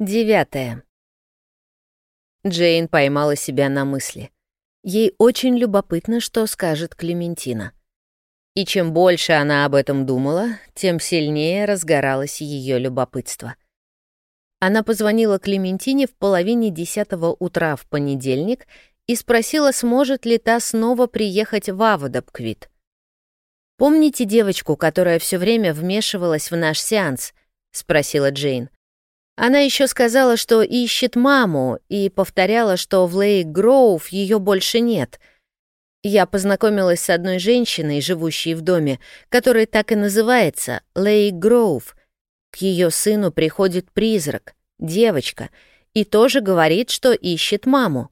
Девятое. Джейн поймала себя на мысли. Ей очень любопытно, что скажет Клементина. И чем больше она об этом думала, тем сильнее разгоралось ее любопытство. Она позвонила Клементине в половине десятого утра в понедельник и спросила, сможет ли та снова приехать в Аводобквит. «Помните девочку, которая все время вмешивалась в наш сеанс?» — спросила Джейн. Она еще сказала, что ищет маму, и повторяла, что в Лейк Гроув ее больше нет. Я познакомилась с одной женщиной, живущей в доме, который так и называется — Лейк Гроув. К ее сыну приходит призрак, девочка, и тоже говорит, что ищет маму.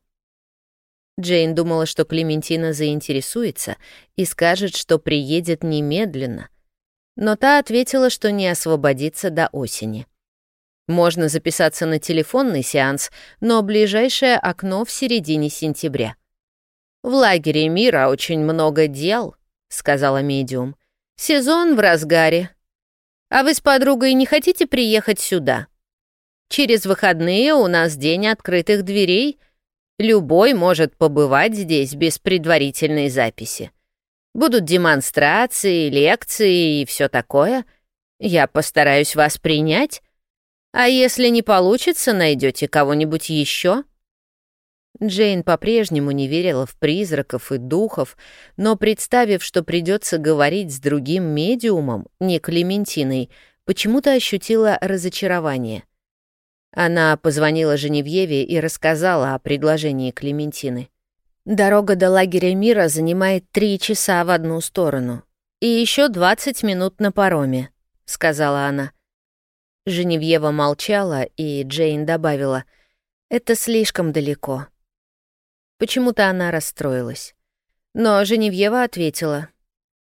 Джейн думала, что Клементина заинтересуется и скажет, что приедет немедленно. Но та ответила, что не освободится до осени. Можно записаться на телефонный сеанс, но ближайшее окно в середине сентября. «В лагере мира очень много дел», — сказала медиум. «Сезон в разгаре. А вы с подругой не хотите приехать сюда? Через выходные у нас день открытых дверей. Любой может побывать здесь без предварительной записи. Будут демонстрации, лекции и все такое. Я постараюсь вас принять, а если не получится, найдете кого-нибудь еще? Джейн по-прежнему не верила в призраков и духов, но, представив, что придется говорить с другим медиумом, не Клементиной, почему-то ощутила разочарование. Она позвонила Женевьеве и рассказала о предложении Клементины. «Дорога до лагеря мира занимает три часа в одну сторону и еще двадцать минут на пароме», — сказала она. Женевьева молчала, и Джейн добавила, «Это слишком далеко». Почему-то она расстроилась. Но Женевьева ответила,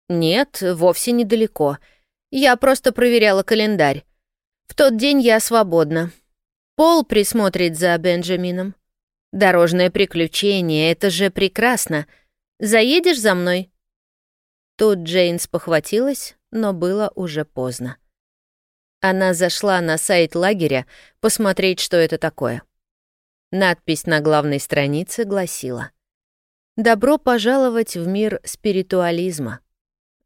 «Нет, вовсе недалеко. Я просто проверяла календарь. В тот день я свободна. Пол присмотрит за Бенджамином. Дорожное приключение — это же прекрасно. Заедешь за мной?» Тут Джейн спохватилась, но было уже поздно. Она зашла на сайт лагеря посмотреть, что это такое. Надпись на главной странице гласила «Добро пожаловать в мир спиритуализма».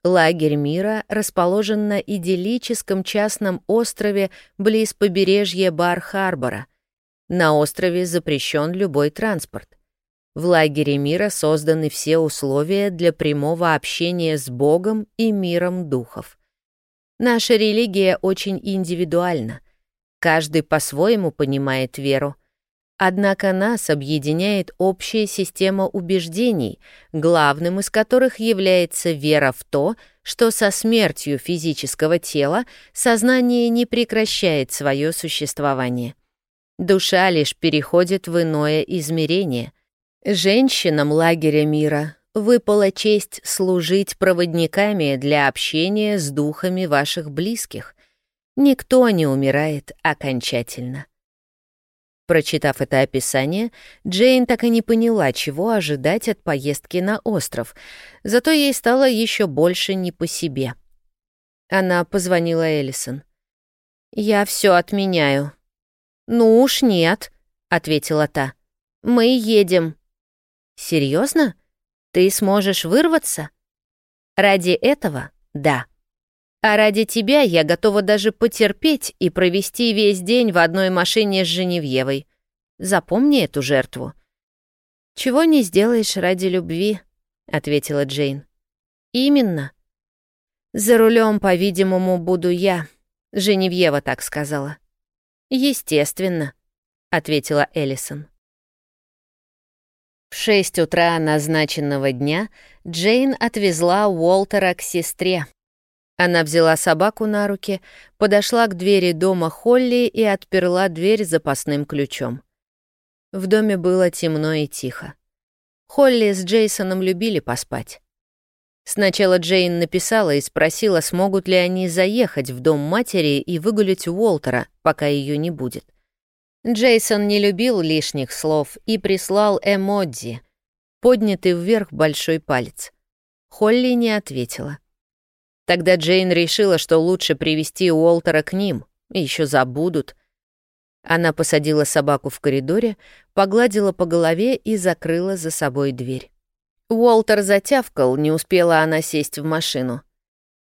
Лагерь мира расположен на идиллическом частном острове близ побережья Бар-Харбора. На острове запрещен любой транспорт. В лагере мира созданы все условия для прямого общения с Богом и миром духов. Наша религия очень индивидуальна. Каждый по-своему понимает веру. Однако нас объединяет общая система убеждений, главным из которых является вера в то, что со смертью физического тела сознание не прекращает свое существование. Душа лишь переходит в иное измерение. Женщинам лагеря мира выпала честь служить проводниками для общения с духами ваших близких. Никто не умирает окончательно. Прочитав это описание, Джейн так и не поняла, чего ожидать от поездки на остров, зато ей стало еще больше не по себе. Она позвонила Эллисон. «Я все отменяю». «Ну уж нет», — ответила та. «Мы едем». Серьезно? Ты сможешь вырваться? Ради этого — да. А ради тебя я готова даже потерпеть и провести весь день в одной машине с Женевьевой. Запомни эту жертву. «Чего не сделаешь ради любви», — ответила Джейн. «Именно. За рулем, по-видимому, буду я», — Женевьева так сказала. «Естественно», — ответила Эллисон. Шесть утра назначенного дня Джейн отвезла Уолтера к сестре. Она взяла собаку на руки, подошла к двери дома Холли и отперла дверь запасным ключом. В доме было темно и тихо. Холли с Джейсоном любили поспать. Сначала Джейн написала и спросила, смогут ли они заехать в дом матери и выгулять Уолтера, пока ее не будет. Джейсон не любил лишних слов и прислал эмодзи, поднятый вверх большой палец. Холли не ответила. Тогда Джейн решила, что лучше привести Уолтера к ним, еще забудут. Она посадила собаку в коридоре, погладила по голове и закрыла за собой дверь. Уолтер затявкал, не успела она сесть в машину.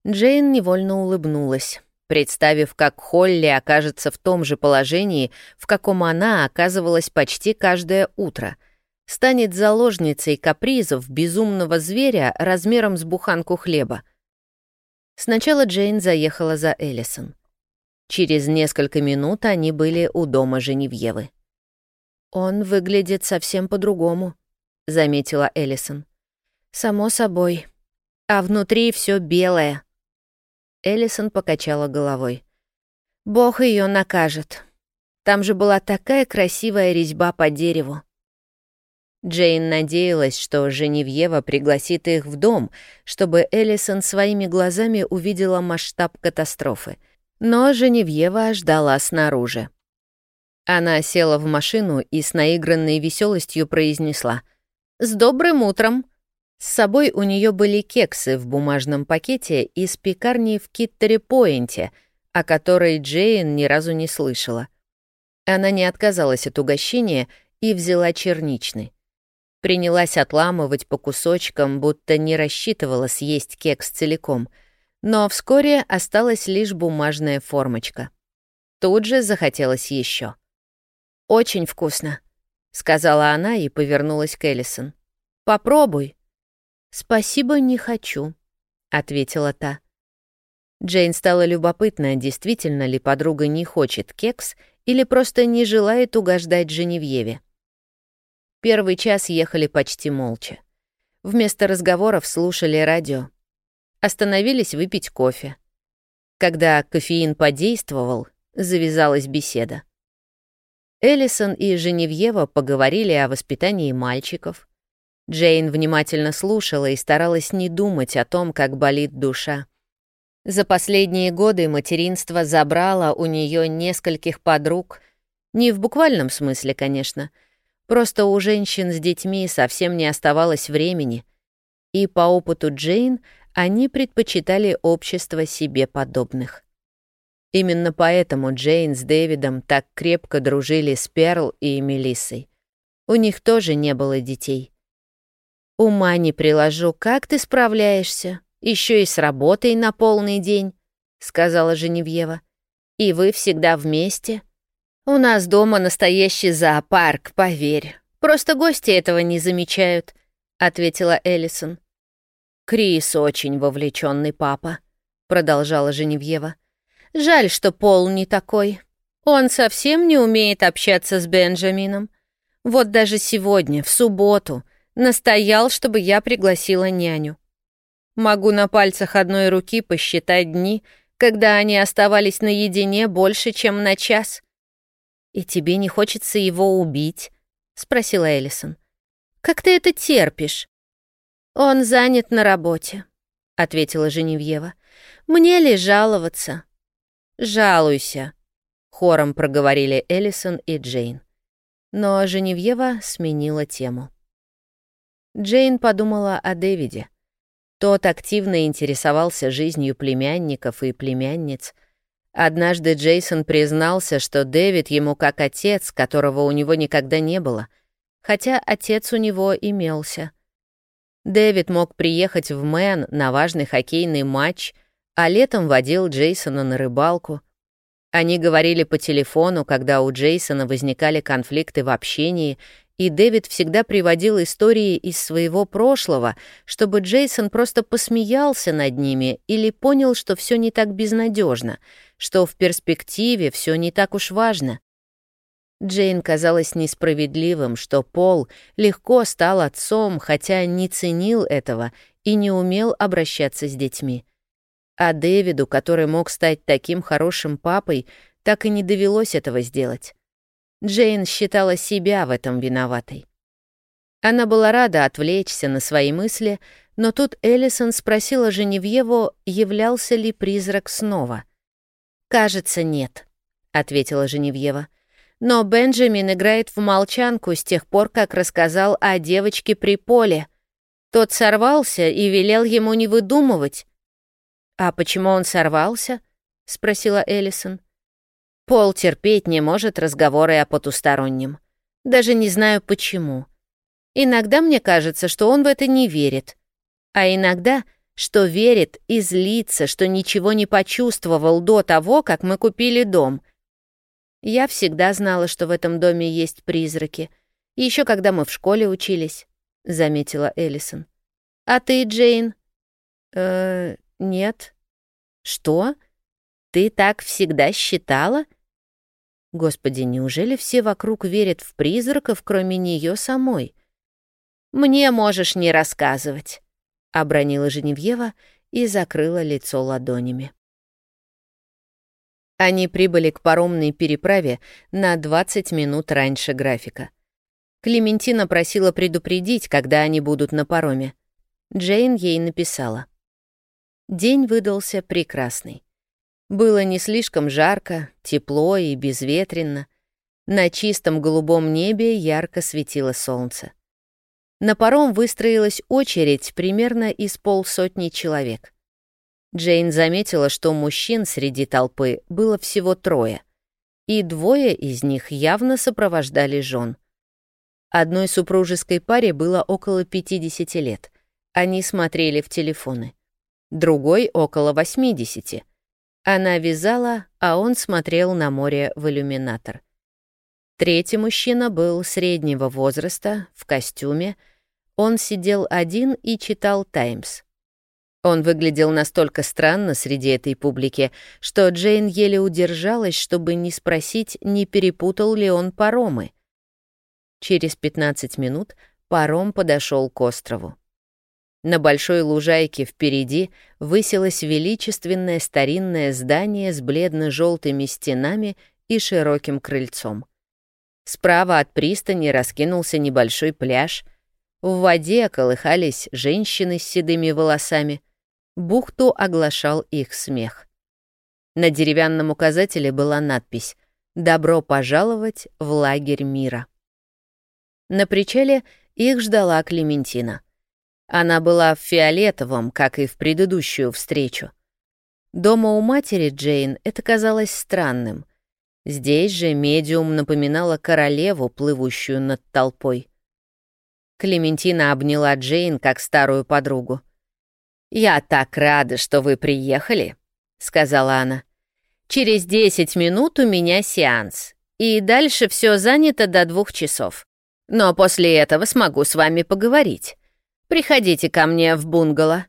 Джейн невольно улыбнулась, представив, как Холли окажется в том же положении, в каком она оказывалась почти каждое утро — станет заложницей капризов безумного зверя размером с буханку хлеба. Сначала Джейн заехала за Эллисон. Через несколько минут они были у дома Женевьевы. «Он выглядит совсем по-другому», — заметила Эллисон. «Само собой. А внутри все белое». Эллисон покачала головой. «Бог ее накажет. Там же была такая красивая резьба по дереву. Джейн надеялась, что Женевьева пригласит их в дом, чтобы Эллисон своими глазами увидела масштаб катастрофы. Но Женевьева ждала снаружи. Она села в машину и с наигранной веселостью произнесла «С добрым утром!». С собой у нее были кексы в бумажном пакете из пекарни в Киттере-Пойнте, о которой Джейн ни разу не слышала. Она не отказалась от угощения и взяла черничный. Принялась отламывать по кусочкам, будто не рассчитывала съесть кекс целиком. Но вскоре осталась лишь бумажная формочка. Тут же захотелось еще. «Очень вкусно», — сказала она и повернулась к Эллисон. «Попробуй». «Спасибо, не хочу», — ответила та. Джейн стала любопытна, действительно ли подруга не хочет кекс или просто не желает угождать Женевьеве. Первый час ехали почти молча. Вместо разговоров слушали радио. Остановились выпить кофе. Когда кофеин подействовал, завязалась беседа. Эллисон и Женевьева поговорили о воспитании мальчиков. Джейн внимательно слушала и старалась не думать о том, как болит душа. За последние годы материнство забрало у нее нескольких подруг, не в буквальном смысле, конечно — Просто у женщин с детьми совсем не оставалось времени, и по опыту Джейн они предпочитали общество себе подобных. Именно поэтому Джейн с Дэвидом так крепко дружили с Перл и Мелиссой. У них тоже не было детей. «Ума не приложу, как ты справляешься? Еще и с работой на полный день», — сказала Женевьева. «И вы всегда вместе?» «У нас дома настоящий зоопарк, поверь. Просто гости этого не замечают», — ответила Эллисон. «Крис очень вовлеченный папа», — продолжала Женевьева. «Жаль, что Пол не такой. Он совсем не умеет общаться с Бенджамином. Вот даже сегодня, в субботу, настоял, чтобы я пригласила няню. Могу на пальцах одной руки посчитать дни, когда они оставались наедине больше, чем на час». «И тебе не хочется его убить?» — спросила Эллисон. «Как ты это терпишь?» «Он занят на работе», — ответила Женевьева. «Мне ли жаловаться?» «Жалуйся», — хором проговорили Эллисон и Джейн. Но Женевьева сменила тему. Джейн подумала о Дэвиде. Тот активно интересовался жизнью племянников и племянниц — Однажды Джейсон признался, что Дэвид ему как отец, которого у него никогда не было, хотя отец у него имелся. Дэвид мог приехать в Мэн на важный хоккейный матч, а летом водил Джейсона на рыбалку. Они говорили по телефону, когда у Джейсона возникали конфликты в общении, и Дэвид всегда приводил истории из своего прошлого, чтобы Джейсон просто посмеялся над ними или понял, что все не так безнадежно — что в перспективе все не так уж важно. Джейн казалось несправедливым, что Пол легко стал отцом, хотя не ценил этого и не умел обращаться с детьми. А Дэвиду, который мог стать таким хорошим папой, так и не довелось этого сделать. Джейн считала себя в этом виноватой. Она была рада отвлечься на свои мысли, но тут Эллисон спросила Женевьеву, являлся ли призрак снова. «Кажется, нет», — ответила Женевьева. «Но Бенджамин играет в молчанку с тех пор, как рассказал о девочке при поле. Тот сорвался и велел ему не выдумывать». «А почему он сорвался?» — спросила Эллисон. Пол терпеть не может разговоры о потустороннем. Даже не знаю почему. Иногда мне кажется, что он в это не верит. А иногда, что верит и злится, что ничего не почувствовал до того, как мы купили дом. Я всегда знала, что в этом доме есть призраки. Еще когда мы в школе учились, — заметила Эллисон. А ты, Джейн? Э, нет. Что? Ты так всегда считала? — Господи, неужели все вокруг верят в призраков, кроме нее самой? «Мне можешь не рассказывать», — обронила Женевьева и закрыла лицо ладонями. Они прибыли к паромной переправе на 20 минут раньше графика. Клементина просила предупредить, когда они будут на пароме. Джейн ей написала. День выдался прекрасный. Было не слишком жарко, тепло и безветренно. На чистом голубом небе ярко светило солнце. На паром выстроилась очередь примерно из полсотни человек. Джейн заметила, что мужчин среди толпы было всего трое, и двое из них явно сопровождали жен. Одной супружеской паре было около 50 лет. Они смотрели в телефоны. Другой — около 80. Она вязала, а он смотрел на море в иллюминатор. Третий мужчина был среднего возраста, в костюме. Он сидел один и читал «Таймс». Он выглядел настолько странно среди этой публики, что Джейн еле удержалась, чтобы не спросить, не перепутал ли он паромы. Через 15 минут паром подошел к острову. На большой лужайке впереди высилось величественное старинное здание с бледно-желтыми стенами и широким крыльцом. Справа от пристани раскинулся небольшой пляж. В воде колыхались женщины с седыми волосами. Бухту оглашал их смех. На деревянном указателе была надпись «Добро пожаловать в лагерь мира». На причале их ждала Клементина — она была в фиолетовом, как и в предыдущую встречу. Дома у матери Джейн это казалось странным. Здесь же медиум напоминала королеву, плывущую над толпой. Клементина обняла Джейн как старую подругу. «Я так рада, что вы приехали», — сказала она. «Через десять минут у меня сеанс, и дальше все занято до двух часов. Но после этого смогу с вами поговорить. Приходите ко мне в бунгало».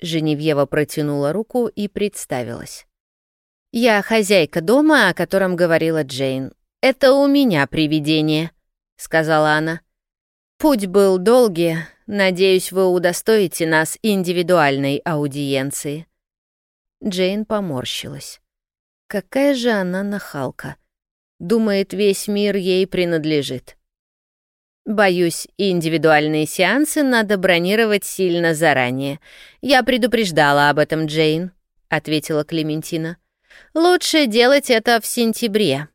Женевьева протянула руку и представилась. «Я хозяйка дома, о котором говорила Джейн. Это у меня привидение», — сказала она. «Путь был долгий. Надеюсь, вы удостоите нас индивидуальной аудиенции». Джейн поморщилась. Какая же она нахалка. Думает, весь мир ей принадлежит. Боюсь, индивидуальные сеансы надо бронировать сильно заранее. Я предупреждала об этом, Джейн, ответила Клементина. Лучше делать это в сентябре.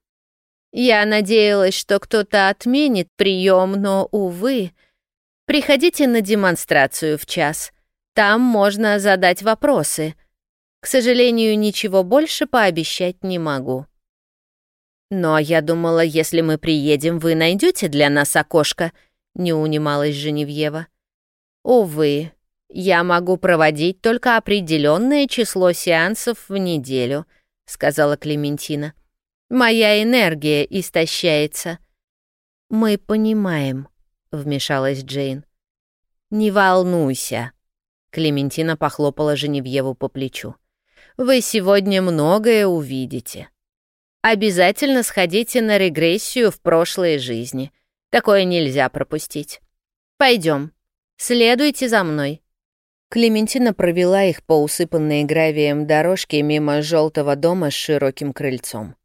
Я надеялась, что кто-то отменит прием, но, увы. Приходите на демонстрацию в час. Там можно задать вопросы. К сожалению, ничего больше пообещать не могу. «Но я думала, если мы приедем, вы найдете для нас окошко», — не унималась Женевьева. «Увы, я могу проводить только определенное число сеансов в неделю», — сказала Клементина. «Моя энергия истощается». «Мы понимаем», — вмешалась Джейн. «Не волнуйся», — Клементина похлопала Женевьеву по плечу. «Вы сегодня многое увидите». Обязательно сходите на регрессию в прошлые жизни. Такое нельзя пропустить. Пойдем. Следуйте за мной». Клементина провела их по усыпанной гравием дорожке мимо желтого дома с широким крыльцом.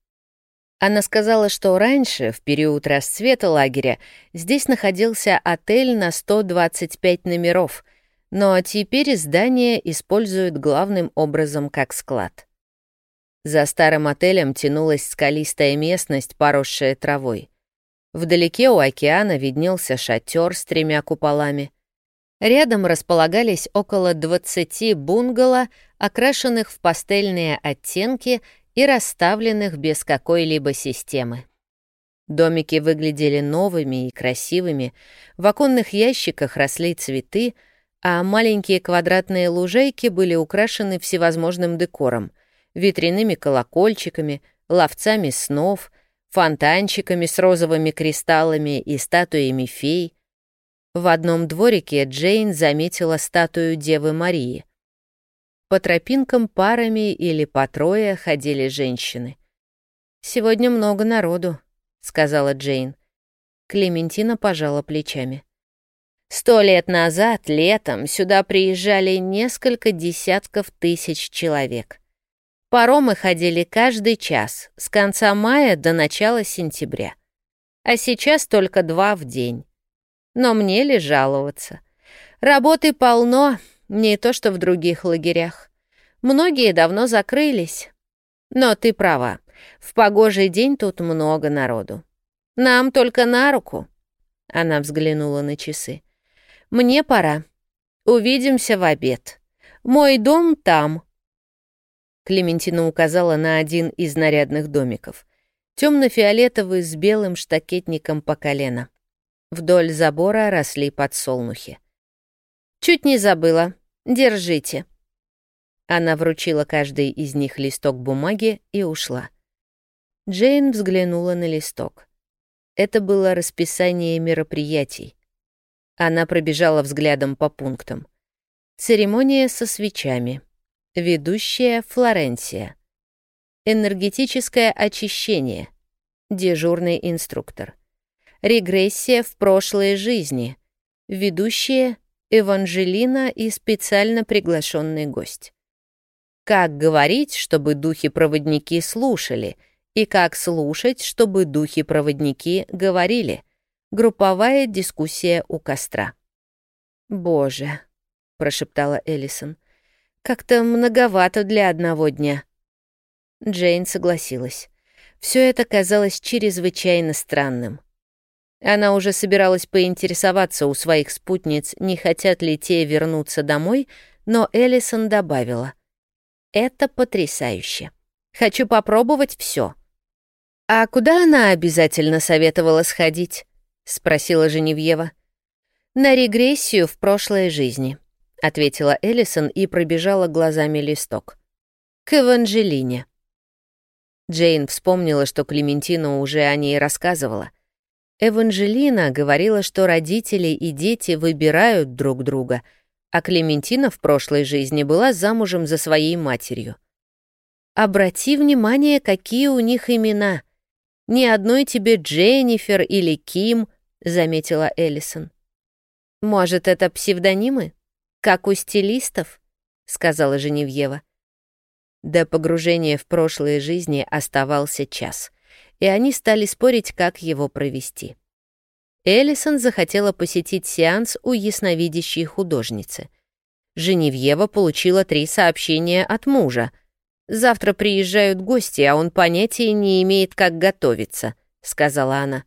Она сказала, что раньше, в период расцвета лагеря, здесь находился отель на 125 номеров, но теперь здание используют главным образом как склад. За старым отелем тянулась скалистая местность, поросшая травой. Вдалеке у океана виднелся шатер с тремя куполами. Рядом располагались около 20 бунгало, окрашенных в пастельные оттенки и расставленных без какой-либо системы. Домики выглядели новыми и красивыми, в оконных ящиках росли цветы, а маленькие квадратные лужайки были украшены всевозможным декором — ветряными колокольчиками, ловцами снов, фонтанчиками с розовыми кристаллами и статуями фей. В одном дворике Джейн заметила статую Девы Марии. По тропинкам парами или по трое ходили женщины. «Сегодня много народу», — сказала Джейн. Клементина пожала плечами. Сто лет назад, летом, сюда приезжали несколько десятков тысяч человек. Паромы ходили каждый час, с конца мая до начала сентября. А сейчас только два в день. Но мне ли жаловаться? Работы полно, не то что в других лагерях. Многие давно закрылись. Но ты права, в погожий день тут много народу. Нам только на руку. Она взглянула на часы. Мне пора. Увидимся в обед. Мой дом там. Клементина указала на один из нарядных домиков. Темно-фиолетовый с белым штакетником по колено. Вдоль забора росли подсолнухи. «Чуть не забыла. Держите». Она вручила каждый из них листок бумаги и ушла. Джейн взглянула на листок. Это было расписание мероприятий. Она пробежала взглядом по пунктам. Церемония со свечами. Ведущая Флоренция. Энергетическое очищение. Дежурный инструктор. Регрессия в прошлой жизни. Ведущая Эванжелина и специально приглашенный гость. Как говорить, чтобы духи-проводники слушали, и как слушать, чтобы духи-проводники говорили. Групповая дискуссия у костра. «Боже», — прошептала Эллисон, — как-то многовато для одного дня. Джейн согласилась. Все это казалось чрезвычайно странным. Она уже собиралась поинтересоваться у своих спутниц, не хотят ли те вернуться домой, но Эллисон добавила. «Это потрясающе. Хочу попробовать все. «А куда она обязательно советовала сходить?» — спросила Женевьева. «На регрессию в прошлой жизни ответила Эллисон и пробежала глазами листок. К Эванжелине. Джейн вспомнила, что Клементина уже о ней рассказывала. Эванжелина говорила, что родители и дети выбирают друг друга, а Клементина в прошлой жизни была замужем за своей матерью. «Обрати внимание, какие у них имена. Ни одной тебе Дженнифер или Ким», — заметила Эллисон. «Может, это псевдонимы?» «Как у стилистов», — сказала Женевьева. До погружения в прошлые жизни оставался час, и они стали спорить, как его провести. Эллисон захотела посетить сеанс у ясновидящей художницы. Женевьева получила три сообщения от мужа. «Завтра приезжают гости, а он понятия не имеет, как готовиться», — сказала она.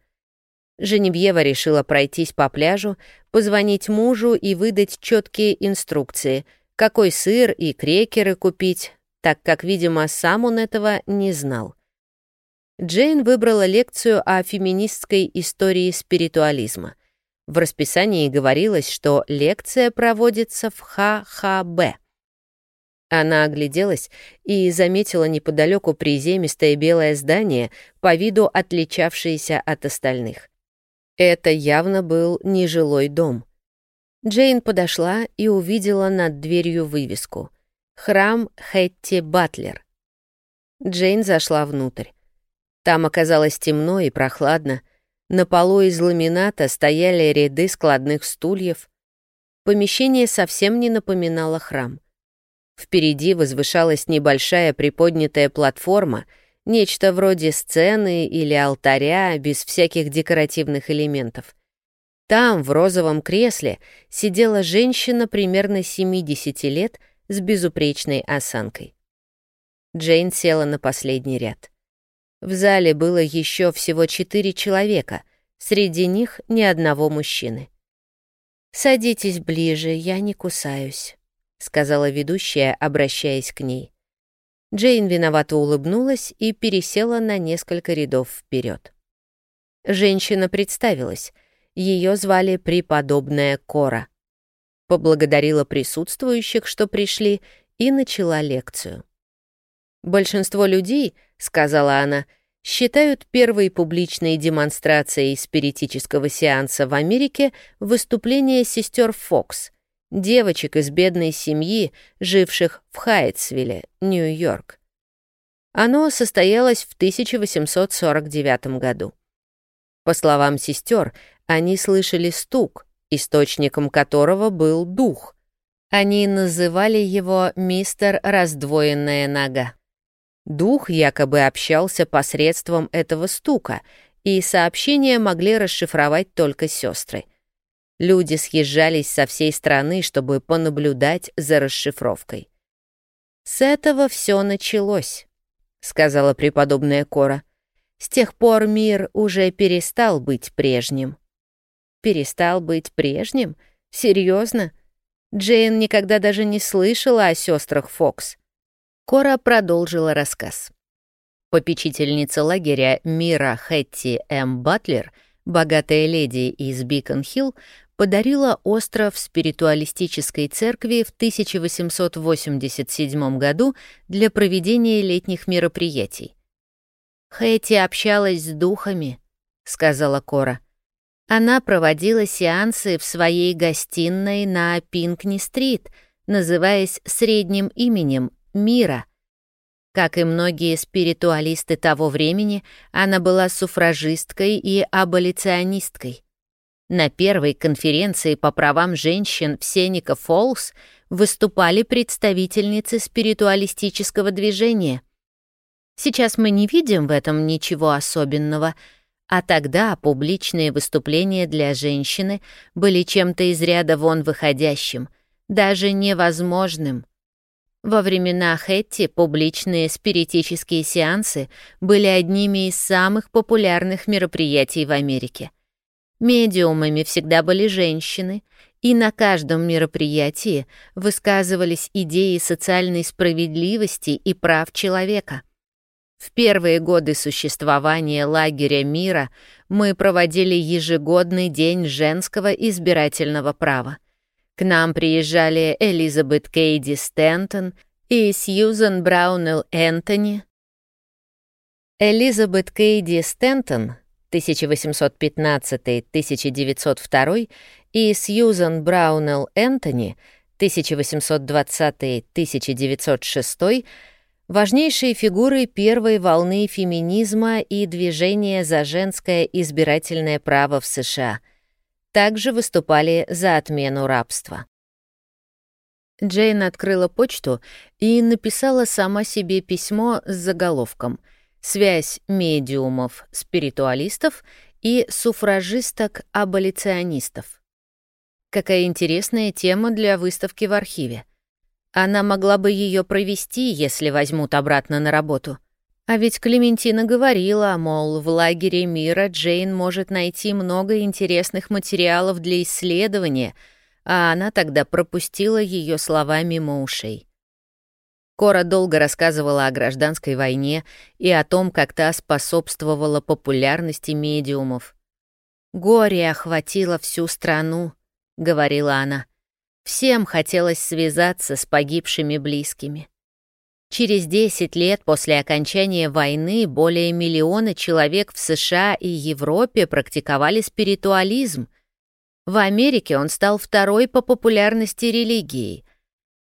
Женевьева решила пройтись по пляжу, позвонить мужу и выдать четкие инструкции, какой сыр и крекеры купить, так как, видимо, сам он этого не знал. Джейн выбрала лекцию о феминистской истории спиритуализма. В расписании говорилось, что лекция проводится в ХХБ. Она огляделась и заметила неподалеку приземистое белое здание, по виду отличавшееся от остальных. Это явно был нежилой дом. Джейн подошла и увидела над дверью вывеску «Храм Хэтти Батлер». Джейн зашла внутрь. Там оказалось темно и прохладно. На полу из ламината стояли ряды складных стульев. Помещение совсем не напоминало храм. Впереди возвышалась небольшая приподнятая платформа — Нечто вроде сцены или алтаря, без всяких декоративных элементов. Там, в розовом кресле, сидела женщина примерно 70 лет с безупречной осанкой. Джейн села на последний ряд. В зале было еще всего четыре человека, среди них ни одного мужчины. «Садитесь ближе, я не кусаюсь», — сказала ведущая, обращаясь к ней. Джейн виновато улыбнулась и пересела на несколько рядов вперед. Женщина представилась. Ее звали преподобная Кора. Поблагодарила присутствующих, что пришли, и начала лекцию. «Большинство людей, — сказала она, — считают первой публичной демонстрацией спиритического сеанса в Америке выступление сестер Фокс, девочек из бедной семьи, живших в Хайтсвилле, Нью-Йорк. Оно состоялось в 1849 году. По словам сестер, они слышали стук, источником которого был дух. Они называли его «мистер раздвоенная нога». Дух якобы общался посредством этого стука, и сообщения могли расшифровать только сестры. Люди съезжались со всей страны, чтобы понаблюдать за расшифровкой. «С этого все началось», — сказала преподобная Кора. «С тех пор мир уже перестал быть прежним». «Перестал быть прежним? Серьезно? Джейн никогда даже не слышала о сестрах Фокс». Кора продолжила рассказ. Попечительница лагеря Мира Хэтти М. Батлер, богатая леди из Бикон-Хилл, подарила остров спиритуалистической церкви в 1887 году для проведения летних мероприятий. «Хэти общалась с духами», — сказала Кора. Она проводила сеансы в своей гостиной на Пинкни-стрит, называясь средним именем Мира. Как и многие спиритуалисты того времени, она была суфражисткой и аболиционисткой. На первой конференции по правам женщин в Сеника Фоллс выступали представительницы спиритуалистического движения. Сейчас мы не видим в этом ничего особенного, а тогда публичные выступления для женщины были чем-то из ряда вон выходящим, даже невозможным. Во времена Хэтти публичные спиритические сеансы были одними из самых популярных мероприятий в Америке. Медиумами всегда были женщины, и на каждом мероприятии высказывались идеи социальной справедливости и прав человека. В первые годы существования лагеря мира мы проводили ежегодный день женского избирательного права. К нам приезжали Элизабет Кейди Стентон и Сьюзан Браунелл Энтони. Элизабет Кейди Стентон 1815-1902 и Сьюзан Браунелл Энтони 1820-1906 важнейшие фигуры первой волны феминизма и движения за женское избирательное право в США. Также выступали за отмену рабства. Джейн открыла почту и написала сама себе письмо с заголовком — связь медиумов, спиритуалистов и суфражисток-аболиционистов. Какая интересная тема для выставки в архиве. Она могла бы ее провести, если возьмут обратно на работу. А ведь Клементина говорила, мол, в лагере мира Джейн может найти много интересных материалов для исследования, а она тогда пропустила ее слова мимо ушей. Кора долго рассказывала о гражданской войне и о том, как та способствовала популярности медиумов. «Горе охватило всю страну», — говорила она. «Всем хотелось связаться с погибшими близкими». Через 10 лет после окончания войны более миллиона человек в США и Европе практиковали спиритуализм. В Америке он стал второй по популярности религией,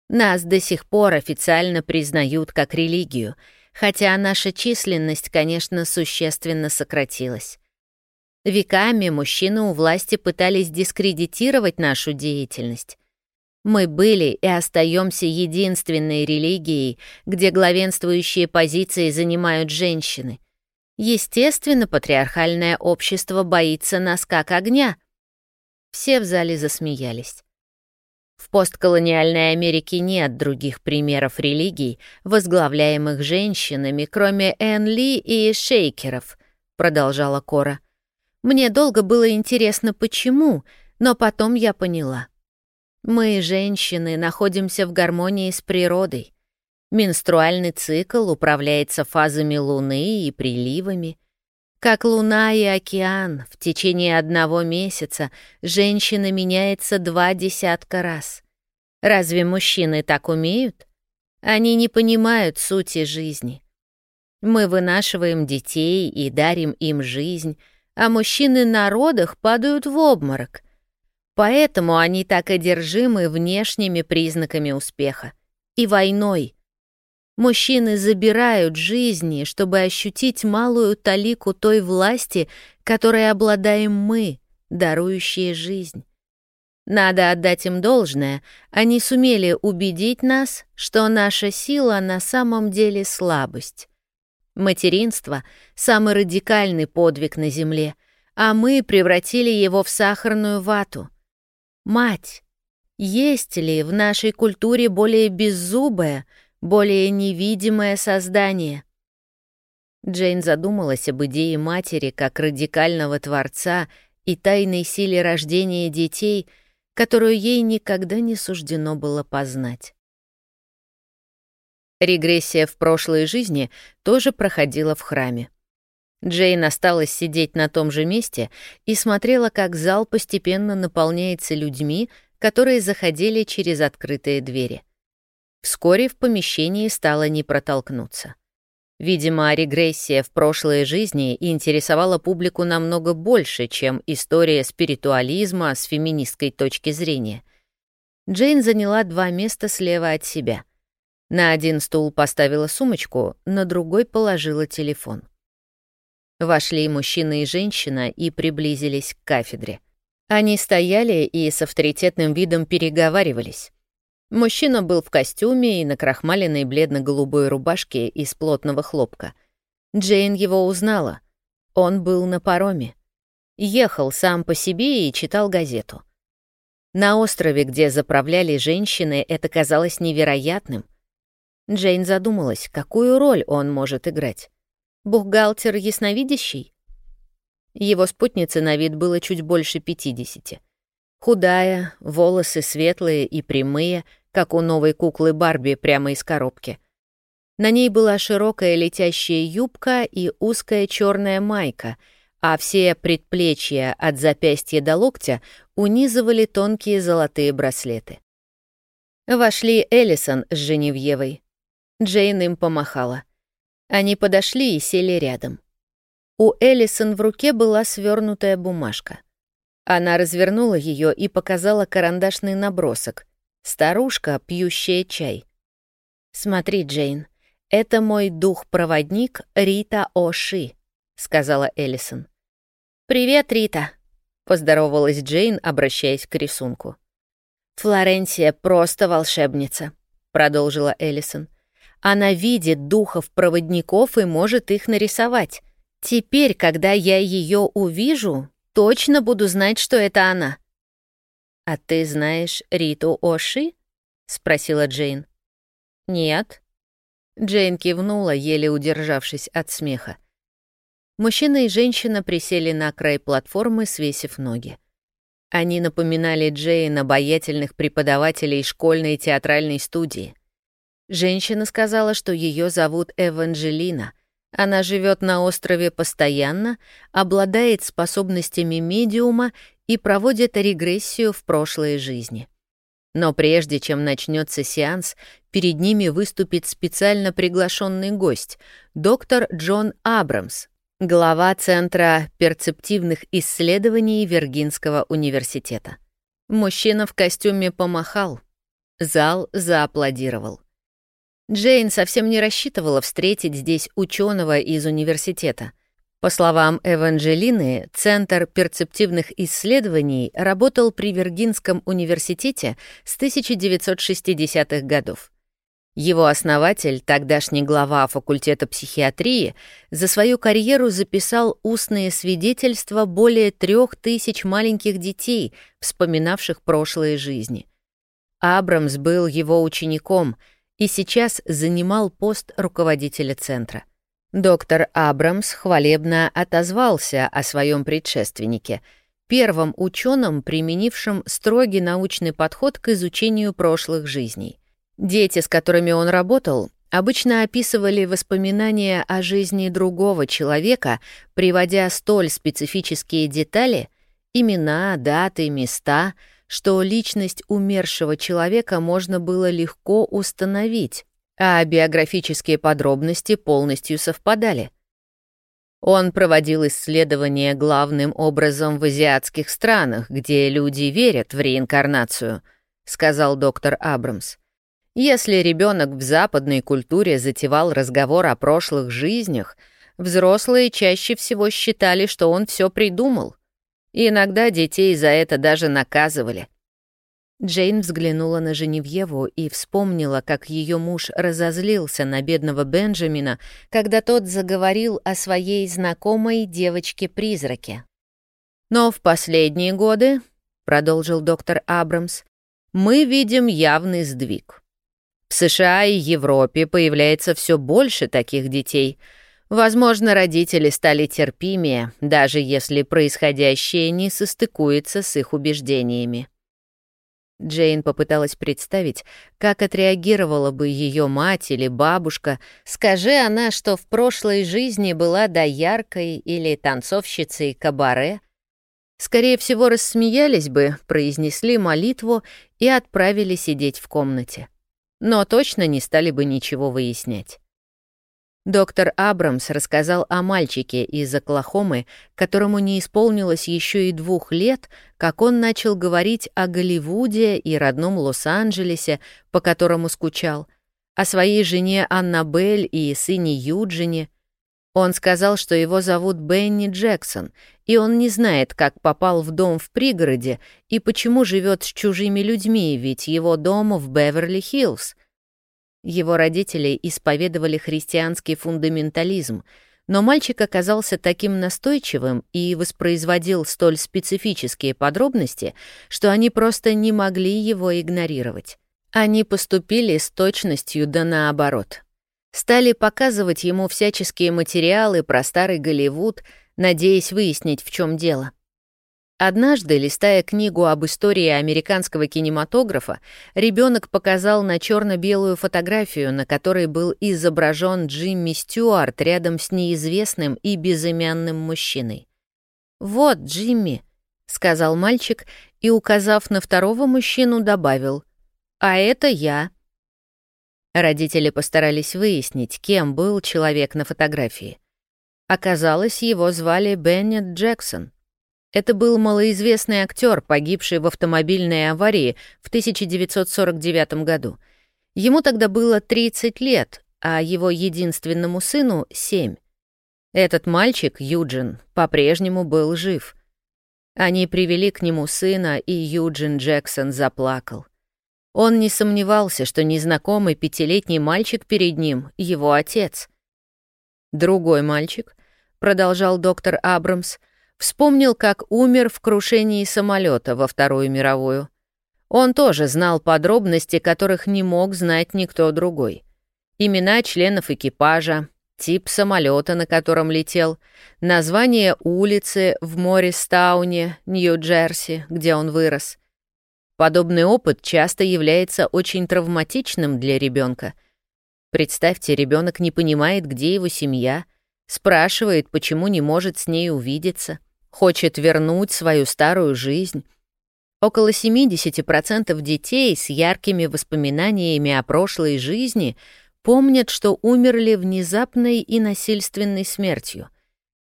нас до сих пор официально признают как религию, хотя наша численность, конечно, существенно сократилась. Веками мужчины у власти пытались дискредитировать нашу деятельность. Мы были и остаемся единственной религией, где главенствующие позиции занимают женщины. Естественно, патриархальное общество боится нас как огня. Все в зале засмеялись. В постколониальной Америке нет других примеров религий, возглавляемых женщинами, кроме Энн Ли и шейкеров, продолжала Кора. Мне долго было интересно, почему, но потом я поняла. Мы, женщины, находимся в гармонии с природой. Менструальный цикл управляется фазами Луны и приливами. Как Луна и океан, в течение одного месяца женщина меняется два десятка раз. Разве мужчины так умеют? Они не понимают сути жизни. Мы вынашиваем детей и дарим им жизнь, а мужчины на родах падают в обморок. Поэтому они так одержимы внешними признаками успеха и войной. Мужчины забирают жизни, чтобы ощутить малую талику той власти, которой обладаем мы, дарующие жизнь. Надо отдать им должное, они сумели убедить нас, что наша сила на самом деле слабость. Материнство — самый радикальный подвиг на Земле, а мы превратили его в сахарную вату. Мать. Есть ли в нашей культуре более беззубое, более невидимое создание? Джейн задумалась об идее матери как радикального творца и тайной силе рождения детей, которую ей никогда не суждено было познать. Регрессия в прошлой жизни тоже проходила в храме. Джейн осталась сидеть на том же месте и смотрела, как зал постепенно наполняется людьми, которые заходили через открытые двери. Вскоре в помещении стало не протолкнуться. Видимо, регрессия в прошлой жизни интересовала публику намного больше, чем история спиритуализма с феминистской точки зрения. Джейн заняла два места слева от себя — на один стул поставила сумочку, на другой положила телефон. Вошли мужчина и женщина и приблизились к кафедре. Они стояли и с авторитетным видом переговаривались. Мужчина был в костюме и на крахмаленной бледно-голубой рубашке из плотного хлопка. Джейн его узнала. Он был на пароме. Ехал сам по себе и читал газету. На острове, где заправляли женщины, это казалось невероятным — Джейн задумалась, какую роль он может играть. Бухгалтер ясновидящий? Его спутнице на вид было чуть больше пятидесяти. Худая, волосы светлые и прямые, как у новой куклы Барби прямо из коробки. На ней была широкая летящая юбка и узкая черная майка, а все предплечья от запястья до локтя унизывали тонкие золотые браслеты. Вошли Эллисон с Женевьевой, Джейн им помахала. Они подошли и сели рядом. У Эллисон в руке была свернутая бумажка. Она развернула ее и показала карандашный набросок. Старушка, пьющая чай. «Смотри, Джейн, это мой дух-проводник Рита Оши», — сказала Эллисон. «Привет, Рита», — поздоровалась Джейн, обращаясь к рисунку. «Флоренция просто волшебница», — продолжила Эллисон. Она видит духов-проводников и может их нарисовать. Теперь, когда я ее увижу, точно буду знать, что это она. «А ты знаешь Риту Оши?» — спросила Джейн. «Нет». Джейн кивнула, еле удержавшись от смеха. Мужчина и женщина присели на край платформы, свесив ноги. Они напоминали Джейн обаятельных преподавателей школьной театральной студии — Женщина сказала, что ее зовут Эванжелина. Она живет на острове постоянно, обладает способностями медиума и проводит регрессию в прошлой жизни. Но прежде чем начнется сеанс, перед ними выступит специально приглашенный гость, доктор Джон Абрамс, глава Центра перцептивных исследований Виргинского университета. Мужчина в костюме помахал. Зал зааплодировал. Джейн совсем не рассчитывала встретить здесь ученого из университета. По словам Эванжелины, Центр перцептивных исследований работал при Виргинском университете с 1960-х годов. Его основатель, тогдашний глава факультета психиатрии, за свою карьеру записал устные свидетельства более трех тысяч маленьких детей, вспоминавших прошлые жизни. Абрамс был его учеником — и сейчас занимал пост руководителя центра. Доктор Абрамс хвалебно отозвался о своем предшественнике, первом ученом, применившем строгий научный подход к изучению прошлых жизней. Дети, с которыми он работал, обычно описывали воспоминания о жизни другого человека, приводя столь специфические детали — имена, даты, места — что личность умершего человека можно было легко установить, а биографические подробности полностью совпадали. Он проводил исследования главным образом в азиатских странах, где люди верят в реинкарнацию, сказал доктор Абрамс. Если ребенок в западной культуре затевал разговор о прошлых жизнях, взрослые чаще всего считали, что он все придумал. И иногда детей за это даже наказывали. Джейн взглянула на Женевьеву и вспомнила, как ее муж разозлился на бедного Бенджамина, когда тот заговорил о своей знакомой девочке-призраке. «Но в последние годы, — продолжил доктор Абрамс, — мы видим явный сдвиг. В США и Европе появляется все больше таких детей. Возможно, родители стали терпимее, даже если происходящее не состыкуется с их убеждениями. Джейн попыталась представить, как отреагировала бы ее мать или бабушка, скажи она, что в прошлой жизни была дояркой или танцовщицей кабаре. Скорее всего, рассмеялись бы, произнесли молитву и отправили сидеть в комнате. Но точно не стали бы ничего выяснять. Доктор Абрамс рассказал о мальчике из Оклахомы, которому не исполнилось еще и двух лет, как он начал говорить о Голливуде и родном Лос-Анджелесе, по которому скучал, о своей жене Аннабель и сыне Юджине. Он сказал, что его зовут Бенни Джексон, и он не знает, как попал в дом в пригороде и почему живет с чужими людьми, ведь его дом в Беверли-Хиллз — его родители исповедовали христианский фундаментализм, но мальчик оказался таким настойчивым и воспроизводил столь специфические подробности, что они просто не могли его игнорировать. Они поступили с точностью да наоборот. Стали показывать ему всяческие материалы про старый Голливуд, надеясь выяснить, в чем дело. Однажды, листая книгу об истории американского кинематографа, ребенок показал на черно-белую фотографию, на которой был изображен Джимми Стюарт рядом с неизвестным и безымянным мужчиной. «Вот Джимми», — сказал мальчик и, указав на второго мужчину, добавил, «А это я». Родители постарались выяснить, кем был человек на фотографии. Оказалось, его звали Беннет Джексон — это был малоизвестный актер, погибший в автомобильной аварии в 1949 году. Ему тогда было 30 лет, а его единственному сыну — 7. Этот мальчик, Юджин, по-прежнему был жив. Они привели к нему сына, и Юджин Джексон заплакал. Он не сомневался, что незнакомый пятилетний мальчик перед ним — его отец. Другой мальчик, продолжал доктор Абрамс, — Вспомнил, как умер в крушении самолета во Вторую мировую. Он тоже знал подробности, которых не мог знать никто другой. Имена членов экипажа, тип самолета, на котором летел, название улицы в Морристауне, Нью-Джерси, где он вырос. Подобный опыт часто является очень травматичным для ребенка. Представьте, ребенок не понимает, где его семья, спрашивает, почему не может с ней увидеться хочет вернуть свою старую жизнь. Около 70% детей с яркими воспоминаниями о прошлой жизни помнят, что умерли внезапной и насильственной смертью.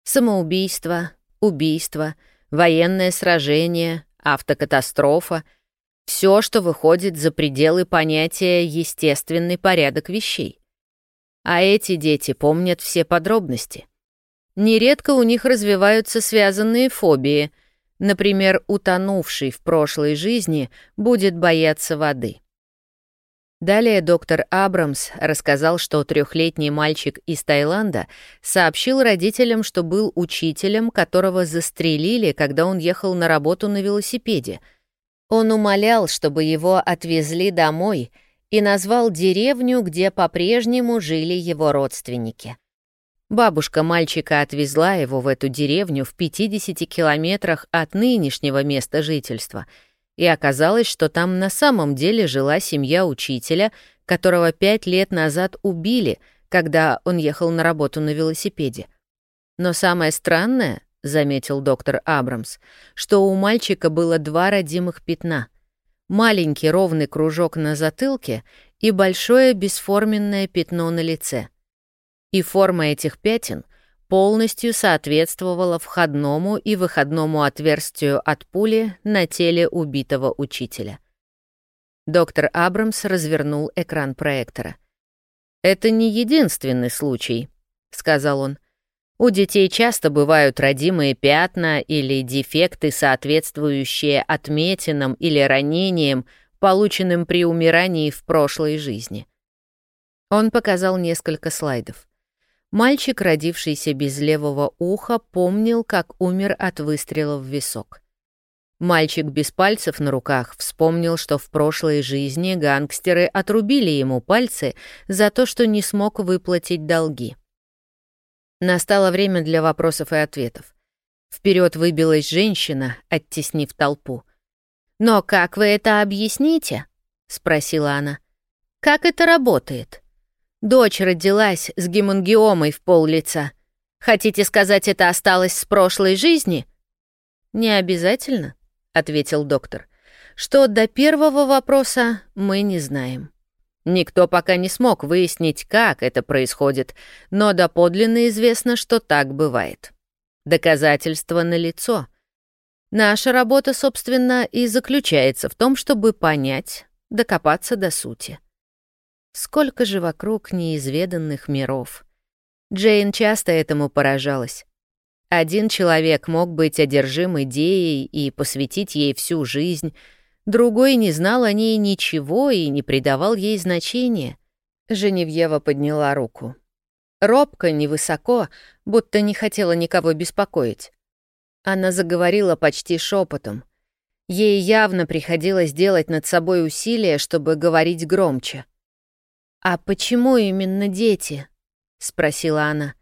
Самоубийство, убийство, военное сражение, автокатастрофа — все, что выходит за пределы понятия «естественный порядок вещей». А эти дети помнят все подробности — Нередко у них развиваются связанные фобии. Например, утонувший в прошлой жизни будет бояться воды. Далее доктор Абрамс рассказал, что трехлетний мальчик из Таиланда сообщил родителям, что был учителем, которого застрелили, когда он ехал на работу на велосипеде. Он умолял, чтобы его отвезли домой, и назвал деревню, где по-прежнему жили его родственники. Бабушка мальчика отвезла его в эту деревню в 50 километрах от нынешнего места жительства, и оказалось, что там на самом деле жила семья учителя, которого пять лет назад убили, когда он ехал на работу на велосипеде. Но самое странное, — заметил доктор Абрамс, — что у мальчика было два родимых пятна. Маленький ровный кружок на затылке и большое бесформенное пятно на лице. И форма этих пятен полностью соответствовала входному и выходному отверстию от пули на теле убитого учителя. Доктор Абрамс развернул экран проектора. «Это не единственный случай», — сказал он. «У детей часто бывают родимые пятна или дефекты, соответствующие отметинам или ранениям, полученным при умирании в прошлой жизни». Он показал несколько слайдов. Мальчик, родившийся без левого уха, помнил, как умер от выстрела в висок. Мальчик без пальцев на руках вспомнил, что в прошлой жизни гангстеры отрубили ему пальцы за то, что не смог выплатить долги. Настало время для вопросов и ответов. Вперед выбилась женщина, оттеснив толпу. «Но как вы это объясните?» — спросила она. «Как это работает? Дочь родилась с гемангиомой в пол лица. Хотите сказать, это осталось с прошлой жизни?» «Не обязательно», — ответил доктор, — «что до первого вопроса мы не знаем. Никто пока не смог выяснить, как это происходит, но доподлинно известно, что так бывает. Доказательства налицо. Наша работа, собственно, и заключается в том, чтобы понять, докопаться до сути. Сколько же вокруг неизведанных миров. Джейн часто этому поражалась. Один человек мог быть одержим идеей и посвятить ей всю жизнь, другой не знал о ней ничего и не придавал ей значения. Женевьева подняла руку. Робко, невысоко, будто не хотела никого беспокоить. Она заговорила почти шепотом. Ей явно приходилось делать над собой усилия, чтобы говорить громче. «А почему именно дети?» — спросила она.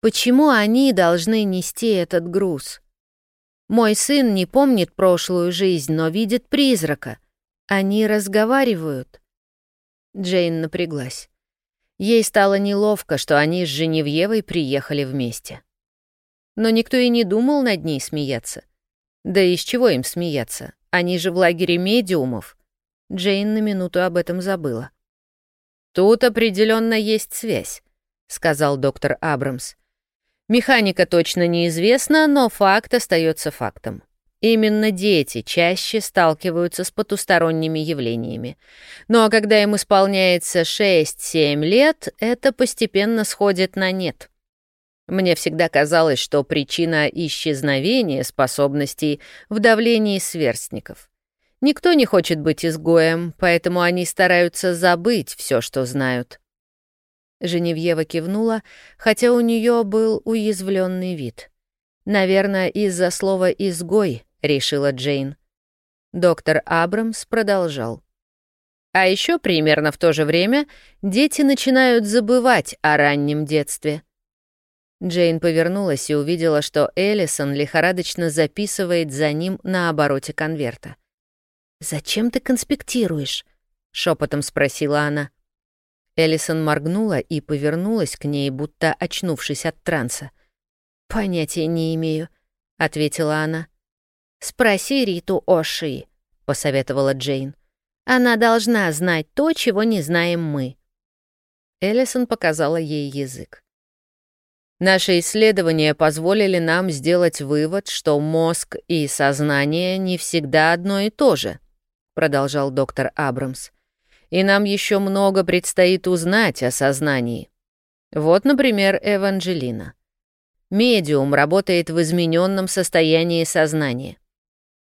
Почему они должны нести этот груз? Мой сын не помнит прошлую жизнь, но видит призрака. Они разговаривают. Джейн напряглась. Ей стало неловко, что они с Женевьевой приехали вместе. Но никто и не думал над ней смеяться. Да из чего им смеяться? Они же в лагере медиумов. Джейн на минуту об этом забыла. «Тут определенно есть связь», — сказал доктор Абрамс. Механика точно неизвестна, но факт остается фактом. Именно дети чаще сталкиваются с потусторонними явлениями. Ну а когда им исполняется 6-7 лет, это постепенно сходит на нет. Мне всегда казалось, что причина исчезновения способностей в давлении сверстников. Никто не хочет быть изгоем, поэтому они стараются забыть все, что знают. Женевьева кивнула, хотя у нее был уязвленный вид. «Наверное, из-за слова «изгой», — решила Джейн. Доктор Абрамс продолжал. А еще примерно в то же время дети начинают забывать о раннем детстве. Джейн повернулась и увидела, что Эллисон лихорадочно записывает за ним на обороте конверта. «Зачем ты конспектируешь?» — шепотом спросила она. Эллисон моргнула и повернулась к ней, будто очнувшись от транса. «Понятия не имею», — ответила она. «Спроси Риту Оши», — посоветовала Джейн. «Она должна знать то, чего не знаем мы». Эллисон показала ей язык. Наши исследования позволили нам сделать вывод, что мозг и сознание не всегда одно и то же, продолжал доктор Абрамс и нам еще много предстоит узнать о сознании. Вот, например, Эванжелина. Медиум работает в измененном состоянии сознания.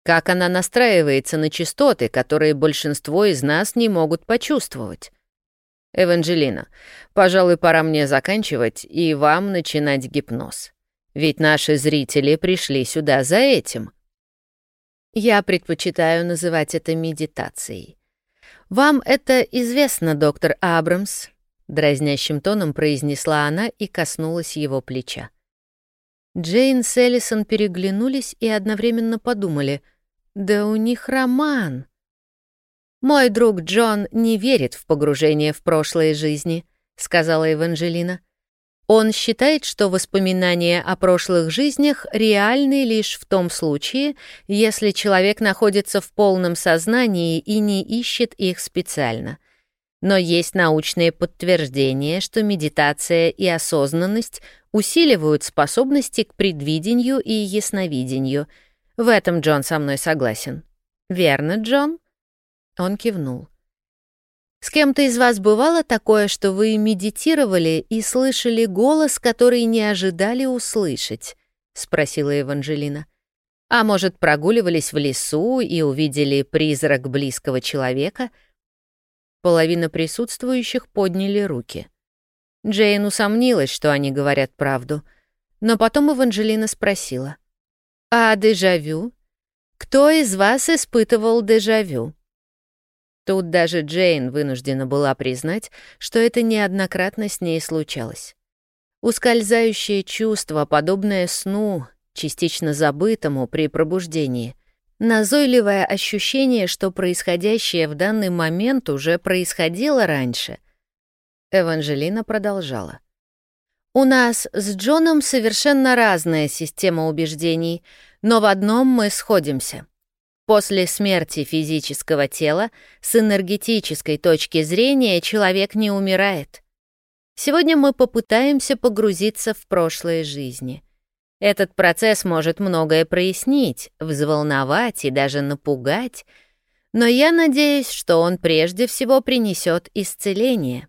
Как она настраивается на частоты, которые большинство из нас не могут почувствовать? Эванжелина, пожалуй, пора мне заканчивать и вам начинать гипноз. Ведь наши зрители пришли сюда за этим. Я предпочитаю называть это медитацией. «Вам это известно, доктор Абрамс», — дразнящим тоном произнесла она и коснулась его плеча. Джейн с Эллисон переглянулись и одновременно подумали, «Да у них роман». «Мой друг Джон не верит в погружение в прошлые жизни», — сказала Эванжелина. Он считает, что воспоминания о прошлых жизнях реальны лишь в том случае, если человек находится в полном сознании и не ищет их специально. Но есть научные подтверждения, что медитация и осознанность усиливают способности к предвидению и ясновидению. В этом Джон со мной согласен. Верно, Джон? Он кивнул. С кем-то из вас бывало такое, что вы медитировали и слышали голос, который не ожидали услышать? спросила Евангелина. А может, прогуливались в лесу и увидели призрак близкого человека? Половина присутствующих подняли руки. Джейн усомнилась, что они говорят правду, но потом Эванжелина спросила. «А дежавю? Кто из вас испытывал дежавю?» Тут даже Джейн вынуждена была признать, что это неоднократно с ней случалось. Ускользающее чувство, подобное сну, частично забытому при пробуждении, назойливое ощущение, что происходящее в данный момент уже происходило раньше. Эванжелина продолжала. «У нас с Джоном совершенно разная система убеждений, но в одном мы сходимся — После смерти физического тела с энергетической точки зрения человек не умирает. Сегодня мы попытаемся погрузиться в прошлые жизни. Этот процесс может многое прояснить, взволновать и даже напугать, но я надеюсь, что он прежде всего принесет исцеление.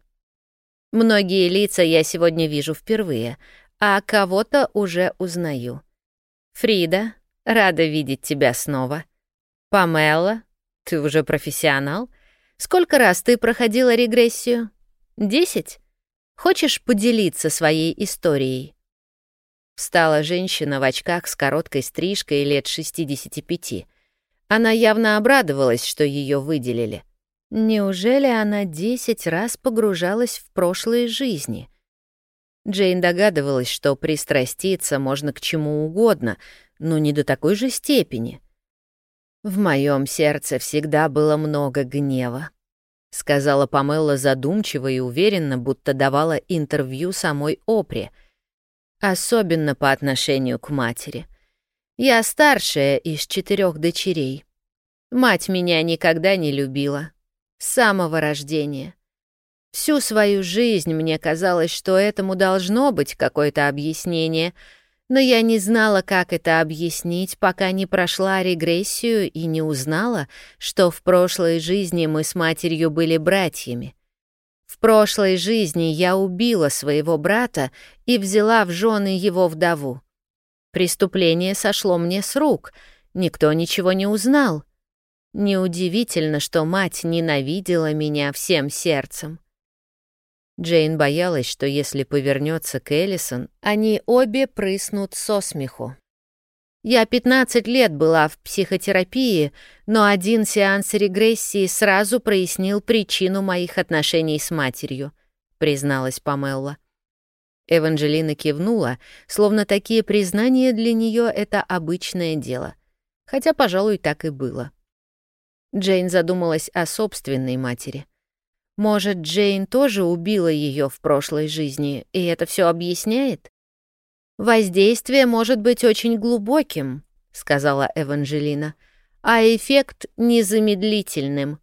Многие лица я сегодня вижу впервые, а кого-то уже узнаю. Фрида, рада видеть тебя снова. Памела, ты уже профессионал. Сколько раз ты проходила регрессию? Десять? Хочешь поделиться своей историей?» Встала женщина в очках с короткой стрижкой лет 65. Она явно обрадовалась, что ее выделили. Неужели она десять раз погружалась в прошлые жизни? Джейн догадывалась, что пристраститься можно к чему угодно, но не до такой же степени — «В моем сердце всегда было много гнева», — сказала Памела задумчиво и уверенно, будто давала интервью самой Опре, особенно по отношению к матери. «Я старшая из четырех дочерей. Мать меня никогда не любила. С самого рождения. Всю свою жизнь мне казалось, что этому должно быть какое-то объяснение — но я не знала, как это объяснить, пока не прошла регрессию и не узнала, что в прошлой жизни мы с матерью были братьями. В прошлой жизни я убила своего брата и взяла в жены его вдову. Преступление сошло мне с рук, никто ничего не узнал. Неудивительно, что мать ненавидела меня всем сердцем. Джейн боялась, что если повернется к Эллисон, они обе прыснут со смеху. Я 15 лет была в психотерапии, но один сеанс регрессии сразу прояснил причину моих отношений с матерью, призналась Памелла. Эванжелина кивнула, словно такие признания для нее это обычное дело. Хотя, пожалуй, так и было. Джейн задумалась о собственной матери — может, Джейн тоже убила ее в прошлой жизни, и это все объясняет? Воздействие может быть очень глубоким, сказала Эванжелина, а эффект незамедлительным.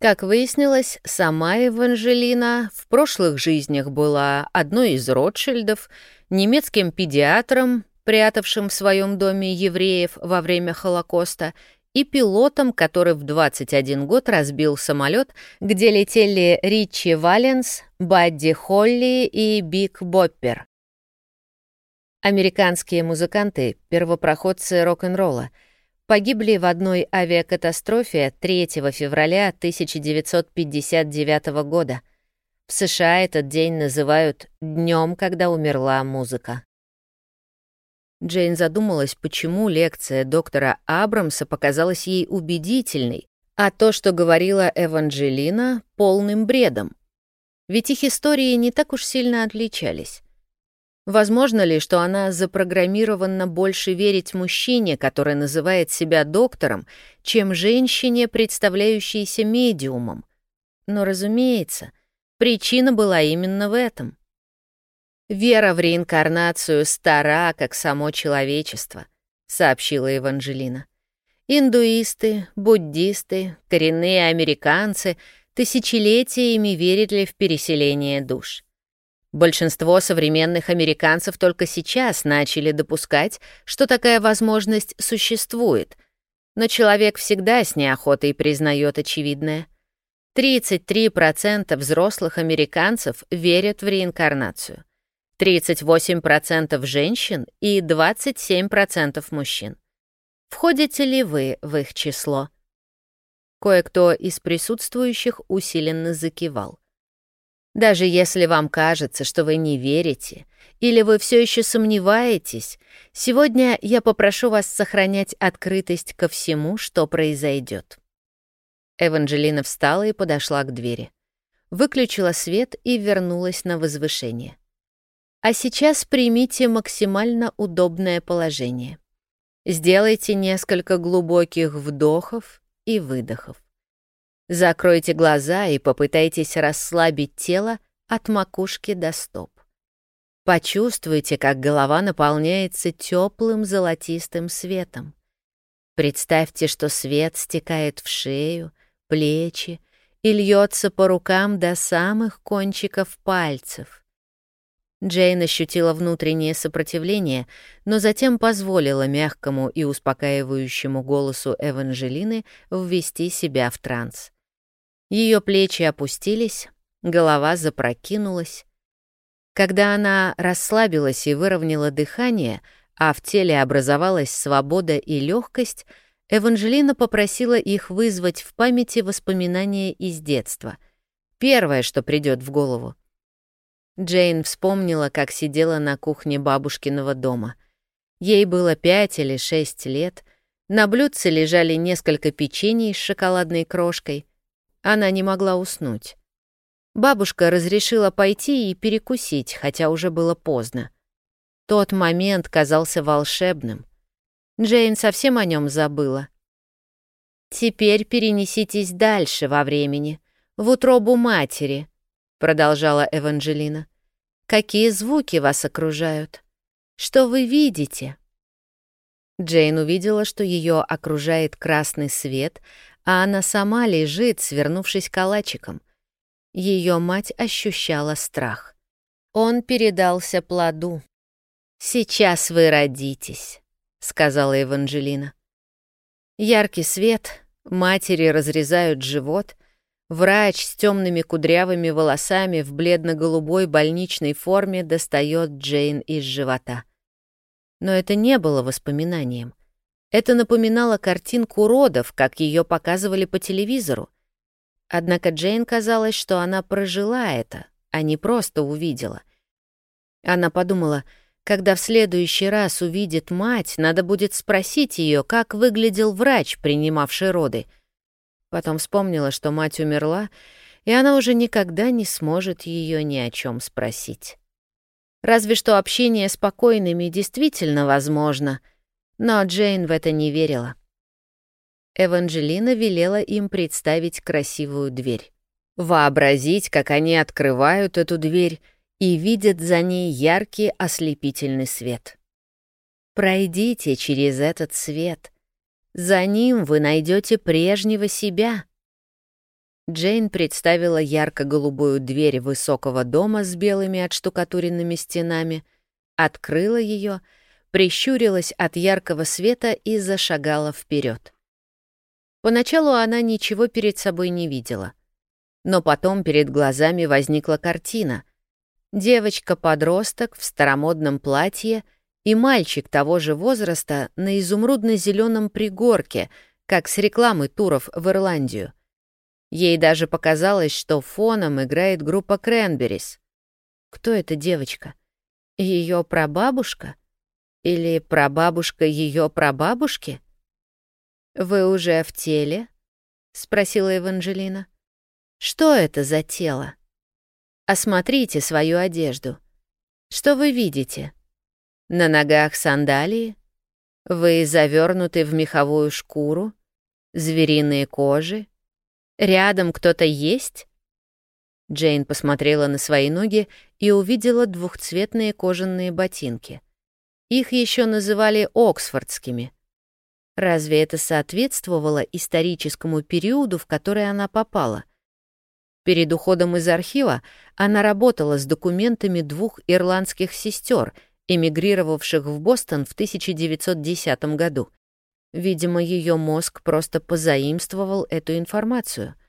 Как выяснилось, сама Эванжелина в прошлых жизнях была одной из Ротшильдов, немецким педиатром, прятавшим в своем доме евреев во время Холокоста, и пилотом, который в 21 год разбил самолет, где летели Ричи Валенс, Бадди Холли и Биг Боппер. Американские музыканты, первопроходцы рок-н-ролла, погибли в одной авиакатастрофе 3 февраля 1959 года. В США этот день называют «днем, когда умерла музыка». Джейн задумалась, почему лекция доктора Абрамса показалась ей убедительной, а то, что говорила Эванжелина, — полным бредом. Ведь их истории не так уж сильно отличались. Возможно ли, что она запрограммирована больше верить мужчине, который называет себя доктором, чем женщине, представляющейся медиумом? Но, разумеется, причина была именно в этом. «Вера в реинкарнацию стара, как само человечество», — сообщила Евангелина. «Индуисты, буддисты, коренные американцы тысячелетиями верили в переселение душ». Большинство современных американцев только сейчас начали допускать, что такая возможность существует, но человек всегда с неохотой признает очевидное. 33% взрослых американцев верят в реинкарнацию, 38% женщин и 27% мужчин. Входите ли вы в их число? Кое-кто из присутствующих усиленно закивал. Даже если вам кажется, что вы не верите, или вы все еще сомневаетесь, сегодня я попрошу вас сохранять открытость ко всему, что произойдет. Эванжелина встала и подошла к двери. Выключила свет и вернулась на возвышение. А сейчас примите максимально удобное положение. Сделайте несколько глубоких вдохов и выдохов. Закройте глаза и попытайтесь расслабить тело от макушки до стоп. Почувствуйте, как голова наполняется теплым золотистым светом. Представьте, что свет стекает в шею, плечи и льется по рукам до самых кончиков пальцев. Джейн ощутила внутреннее сопротивление, но затем позволила мягкому и успокаивающему голосу Эванжелины ввести себя в транс. Ее плечи опустились, голова запрокинулась. Когда она расслабилась и выровняла дыхание, а в теле образовалась свобода и легкость, Эванжелина попросила их вызвать в памяти воспоминания из детства. Первое, что придет в голову. Джейн вспомнила, как сидела на кухне бабушкиного дома. Ей было пять или шесть лет. На блюдце лежали несколько печений с шоколадной крошкой. Она не могла уснуть. Бабушка разрешила пойти и перекусить, хотя уже было поздно. Тот момент казался волшебным. Джейн совсем о нем забыла. «Теперь перенеситесь дальше во времени, в утробу матери», — продолжала Эванжелина. «Какие звуки вас окружают? Что вы видите?» Джейн увидела, что ее окружает красный свет, а она сама лежит, свернувшись калачиком. Ее мать ощущала страх. Он передался плоду. «Сейчас вы родитесь», — сказала Эванжелина. Яркий свет, матери разрезают живот, врач с темными кудрявыми волосами в бледно-голубой больничной форме достает Джейн из живота. Но это не было воспоминанием. Это напоминало картинку родов, как ее показывали по телевизору. Однако Джейн казалось, что она прожила это, а не просто увидела. Она подумала, когда в следующий раз увидит мать, надо будет спросить ее, как выглядел врач, принимавший роды. Потом вспомнила, что мать умерла, и она уже никогда не сможет ее ни о чем спросить. Разве что общение с покойными действительно возможно — но Джейн в это не верила. Эванжелина велела им представить красивую дверь. Вообразить, как они открывают эту дверь и видят за ней яркий ослепительный свет. Пройдите через этот свет. За ним вы найдете прежнего себя. Джейн представила ярко-голубую дверь высокого дома с белыми отштукатуренными стенами, открыла ее — прищурилась от яркого света и зашагала вперед. Поначалу она ничего перед собой не видела. Но потом перед глазами возникла картина. Девочка-подросток в старомодном платье и мальчик того же возраста на изумрудно-зеленом пригорке, как с рекламы туров в Ирландию. Ей даже показалось, что фоном играет группа Кренберис. Кто эта девочка? Ее прабабушка? Или прабабушка ее прабабушки? «Вы уже в теле?» — спросила Эванжелина. «Что это за тело? Осмотрите свою одежду. Что вы видите? На ногах сандалии? Вы завернуты в меховую шкуру? Звериные кожи? Рядом кто-то есть? Джейн посмотрела на свои ноги и увидела двухцветные кожаные ботинки. Их еще называли оксфордскими. Разве это соответствовало историческому периоду, в который она попала? Перед уходом из архива она работала с документами двух ирландских сестер, эмигрировавших в Бостон в 1910 году. Видимо, ее мозг просто позаимствовал эту информацию —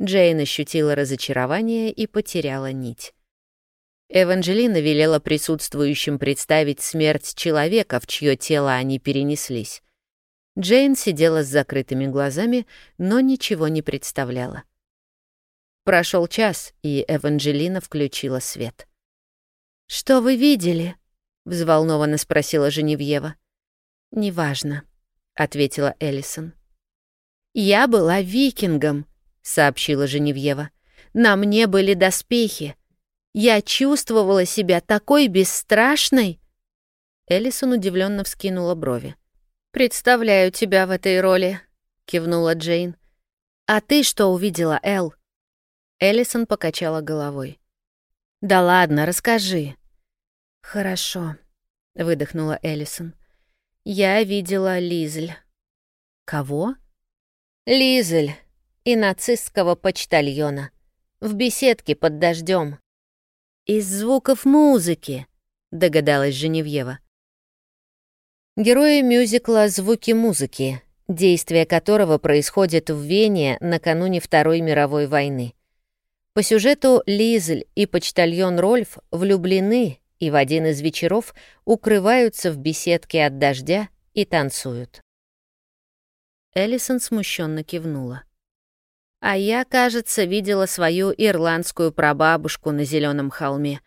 Джейн ощутила разочарование и потеряла нить. Эванжелина велела присутствующим представить смерть человека, в чье тело они перенеслись. Джейн сидела с закрытыми глазами, но ничего не представляла. Прошел час, и Эванжелина включила свет. «Что вы видели?» — взволнованно спросила Женевьева. «Неважно», — ответила Эллисон. «Я была викингом», — сообщила Женевьева. «На мне были доспехи. Я чувствовала себя такой бесстрашной!» Эллисон удивленно вскинула брови. «Представляю тебя в этой роли», — кивнула Джейн. «А ты что увидела, Эл?» Эллисон покачала головой. «Да ладно, расскажи». «Хорошо», — выдохнула Эллисон. «Я видела Лизель». «Кого?» «Лизель, и нацистского почтальона. В беседке под дождем. «Из звуков музыки», — догадалась Женевьева. Герои мюзикла «Звуки музыки», действие которого происходит в Вене накануне Второй мировой войны. По сюжету Лизель и почтальон Рольф влюблены и в один из вечеров укрываются в беседке от дождя и танцуют. Эллисон смущенно кивнула. А я, кажется, видела свою ирландскую прабабушку на зеленом холме.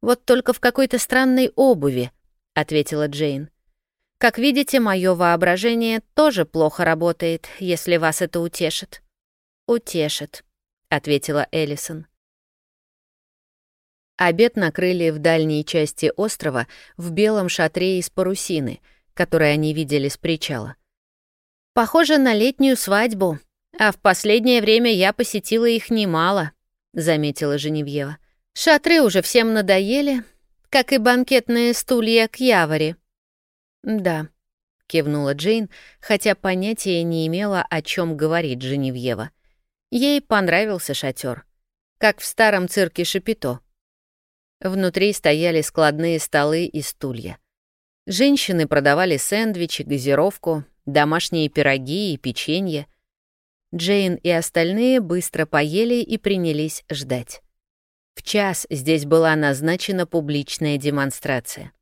Вот только в какой-то странной обуви, ответила Джейн. Как видите, мое воображение тоже плохо работает, если вас это утешит. Утешит, ответила Эллисон. Обед накрыли в дальней части острова в белом шатре из парусины, который они видели с причала. Похоже на летнюю свадьбу, «А в последнее время я посетила их немало», — заметила Женевьева. «Шатры уже всем надоели, как и банкетные стулья к Яворе». «Да», — кивнула Джейн, хотя понятия не имела, о чем говорит Женевьева. Ей понравился шатер, как в старом цирке Шапито. Внутри стояли складные столы и стулья. Женщины продавали сэндвичи, газировку, домашние пироги и печенье — Джейн и остальные быстро поели и принялись ждать. В час здесь была назначена публичная демонстрация.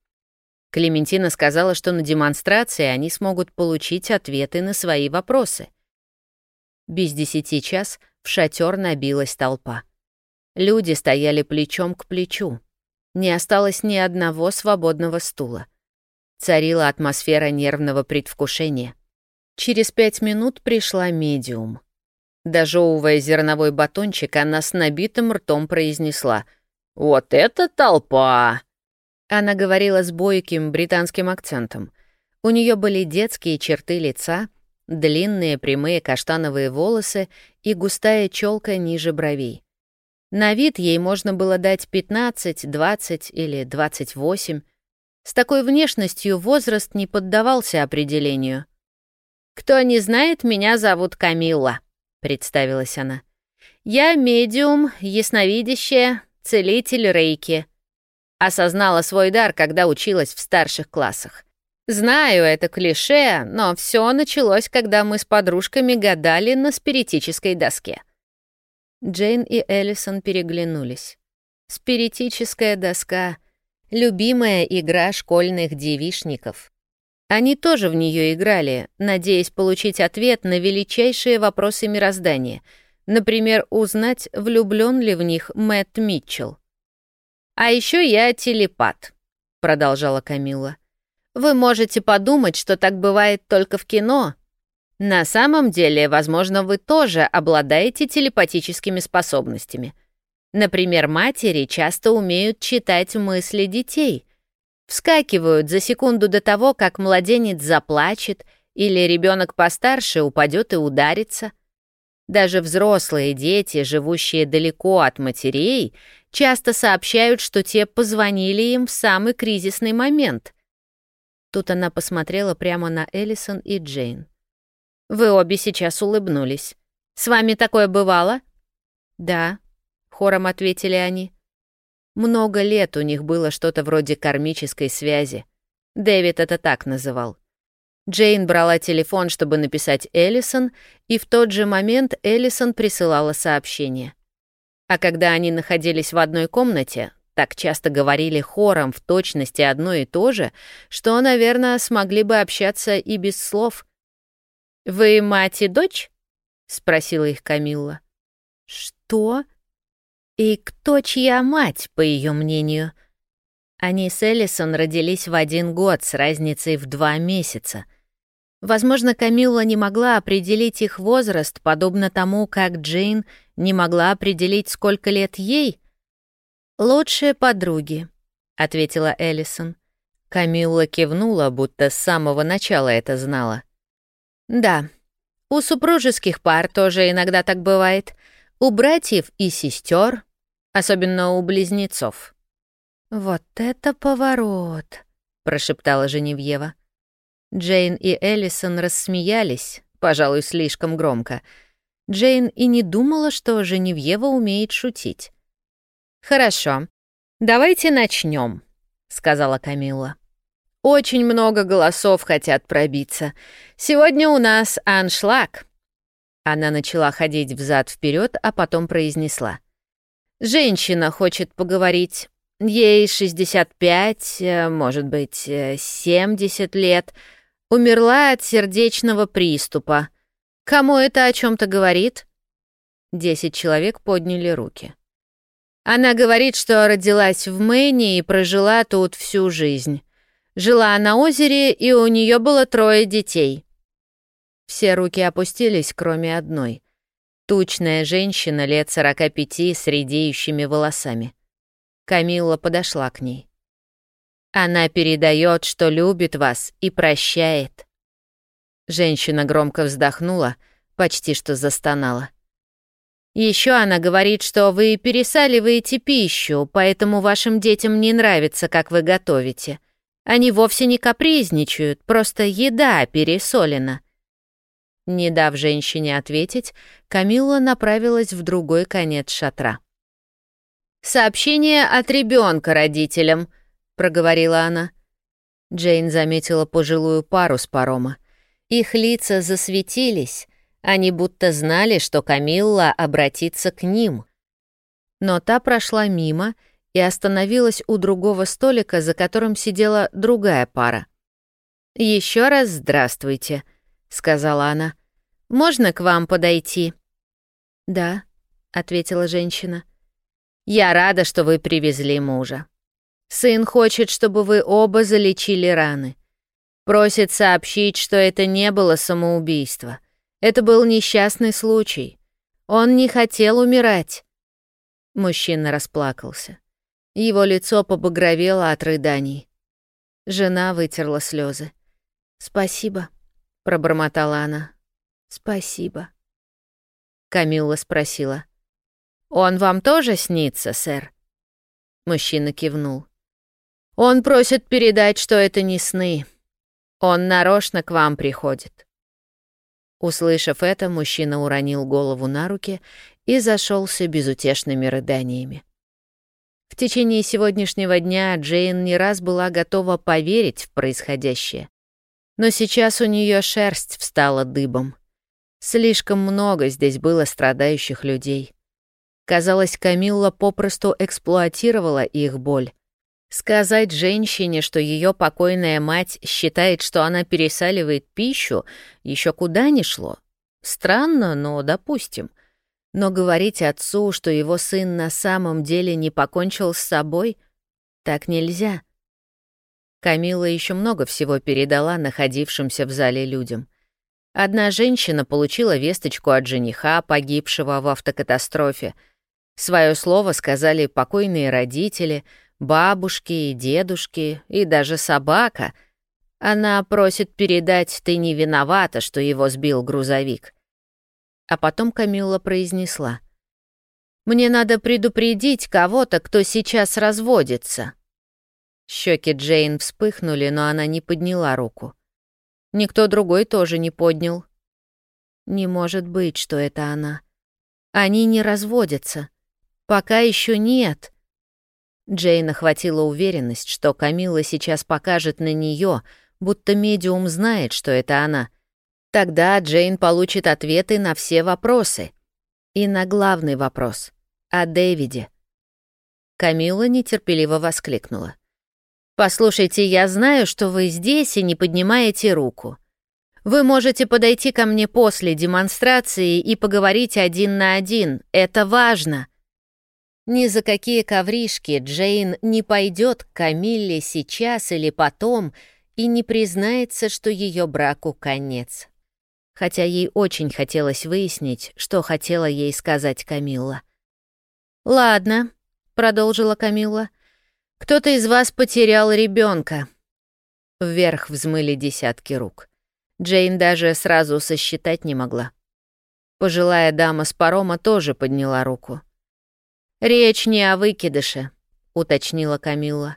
Клементина сказала, что на демонстрации они смогут получить ответы на свои вопросы. Без десяти час в шатер набилась толпа. Люди стояли плечом к плечу. Не осталось ни одного свободного стула. Царила атмосфера нервного предвкушения. Через пять минут пришла медиум. Дожевывая зерновой батончик, она с набитым ртом произнесла «Вот это толпа!» Она говорила с бойким британским акцентом. У нее были детские черты лица, длинные прямые каштановые волосы и густая челка ниже бровей. На вид ей можно было дать 15, 20 или 28. С такой внешностью возраст не поддавался определению. «Кто не знает, меня зовут Камилла», представилась она. «Я медиум, ясновидящая, целитель рейки». Осознала свой дар, когда училась в старших классах. Знаю, это клише, но все началось, когда мы с подружками гадали на спиритической доске. Джейн и Эллисон переглянулись. Спиритическая доска — любимая игра школьных девишников. Они тоже в нее играли, надеясь получить ответ на величайшие вопросы мироздания, например, узнать, влюблен ли в них Мэтт Митчелл. «А еще я телепат», — продолжала Камила. «Вы можете подумать, что так бывает только в кино. На самом деле, возможно, вы тоже обладаете телепатическими способностями. Например, матери часто умеют читать мысли детей. Вскакивают за секунду до того, как младенец заплачет или ребенок постарше упадет и ударится. Даже взрослые дети, живущие далеко от матерей, часто сообщают, что те позвонили им в самый кризисный момент. Тут она посмотрела прямо на Эллисон и Джейн. «Вы обе сейчас улыбнулись. С вами такое бывало?» «Да», хором ответили они. Много лет у них было что-то вроде кармической связи. Дэвид это так называл. Джейн брала телефон, чтобы написать Эллисон, и в тот же момент Эллисон присылала сообщение. А когда они находились в одной комнате, так часто говорили хором в точности одно и то же, что, наверное, смогли бы общаться и без слов. «Вы мать и дочь?» — спросила их Камилла. «Что?» И кто чья мать, по ее мнению? Они с Эллисон родились в один год с разницей в два месяца. Возможно, Камилла не могла определить их возраст, подобно тому, как Джейн не могла определить, сколько лет ей. «Лучшие подруги», — ответила Эллисон. Камилла кивнула, будто с самого начала это знала. «Да, у супружеских пар тоже иногда так бывает у братьев и сестер, особенно у близнецов. «Вот это поворот!» — прошептала Женевьева. Джейн и Эллисон рассмеялись, пожалуй, слишком громко. Джейн и не думала, что Женевьева умеет шутить. «Хорошо, давайте начнем, сказала Камилла. «Очень много голосов хотят пробиться. Сегодня у нас аншлаг. Она начала ходить взад вперед, а потом произнесла. «Женщина хочет поговорить. Ей 65, э, может быть, 70 э, лет. Умерла от сердечного приступа. Кому это о чем то говорит?» Десять человек подняли руки. Она говорит, что родилась в Мэне и прожила тут всю жизнь. Жила на озере, и у нее было трое детей. Все руки опустились, кроме одной. Тучная женщина лет сорока пяти с редеющими волосами. Камилла подошла к ней. Она передает, что любит вас и прощает. Женщина громко вздохнула, почти что застонала. Еще она говорит, что вы пересаливаете пищу, поэтому вашим детям не нравится, как вы готовите. Они вовсе не капризничают, просто еда пересолена. Не дав женщине ответить, Камилла направилась в другой конец шатра. «Сообщение от ребенка родителям», — проговорила она. Джейн заметила пожилую пару с парома. Их лица засветились, они будто знали, что Камилла обратится к ним. Но та прошла мимо и остановилась у другого столика, за которым сидела другая пара. Еще раз здравствуйте», сказала она. «Можно к вам подойти?» «Да», — ответила женщина. «Я рада, что вы привезли мужа. Сын хочет, чтобы вы оба залечили раны. Просит сообщить, что это не было самоубийство. Это был несчастный случай. Он не хотел умирать». Мужчина расплакался. Его лицо побагровело от рыданий. Жена вытерла слезы. «Спасибо», пробормотала она. Спасибо. Камилла спросила. Он вам тоже снится, сэр? Мужчина кивнул. Он просит передать, что это не сны. Он нарочно к вам приходит. Услышав это, мужчина уронил голову на руки и зашелся безутешными рыданиями. В течение сегодняшнего дня Джейн не раз была готова поверить в происходящее. Но сейчас у нее шерсть встала дыбом. Слишком много здесь было страдающих людей. Казалось, Камилла попросту эксплуатировала их боль. Сказать женщине, что ее покойная мать считает, что она пересаливает пищу, еще куда ни шло. Странно, но допустим. Но говорить отцу, что его сын на самом деле не покончил с собой, так нельзя. Камила еще много всего передала находившимся в зале людям. Одна женщина получила весточку от жениха, погибшего в автокатастрофе. Свое слово сказали покойные родители, бабушки и дедушки, и даже собака. Она просит передать, ты не виновата, что его сбил грузовик. А потом Камилла произнесла. «Мне надо предупредить кого-то, кто сейчас разводится». Щеки Джейн вспыхнули, но она не подняла руку. Никто другой тоже не поднял. Не может быть, что это она. Они не разводятся. Пока еще нет. Джейн охватила уверенность, что Камила сейчас покажет на нее, будто медиум знает, что это она. Тогда Джейн получит ответы на все вопросы. И на главный вопрос — о Дэвиде. Камила нетерпеливо воскликнула. «Послушайте, я знаю, что вы здесь и не поднимаете руку. Вы можете подойти ко мне после демонстрации и поговорить один на один. Это важно. Ни за какие ковришки Джейн не пойдет к Камилле сейчас или потом и не признается, что ее браку конец. Хотя ей очень хотелось выяснить, что хотела ей сказать Камилла. «Ладно», — продолжила Камилла, — «кто-то из вас потерял ребенка. Вверх взмыли десятки рук. Джейн даже сразу сосчитать не могла. Пожилая дама с парома тоже подняла руку. «Речь не о выкидыше», — уточнила Камилла.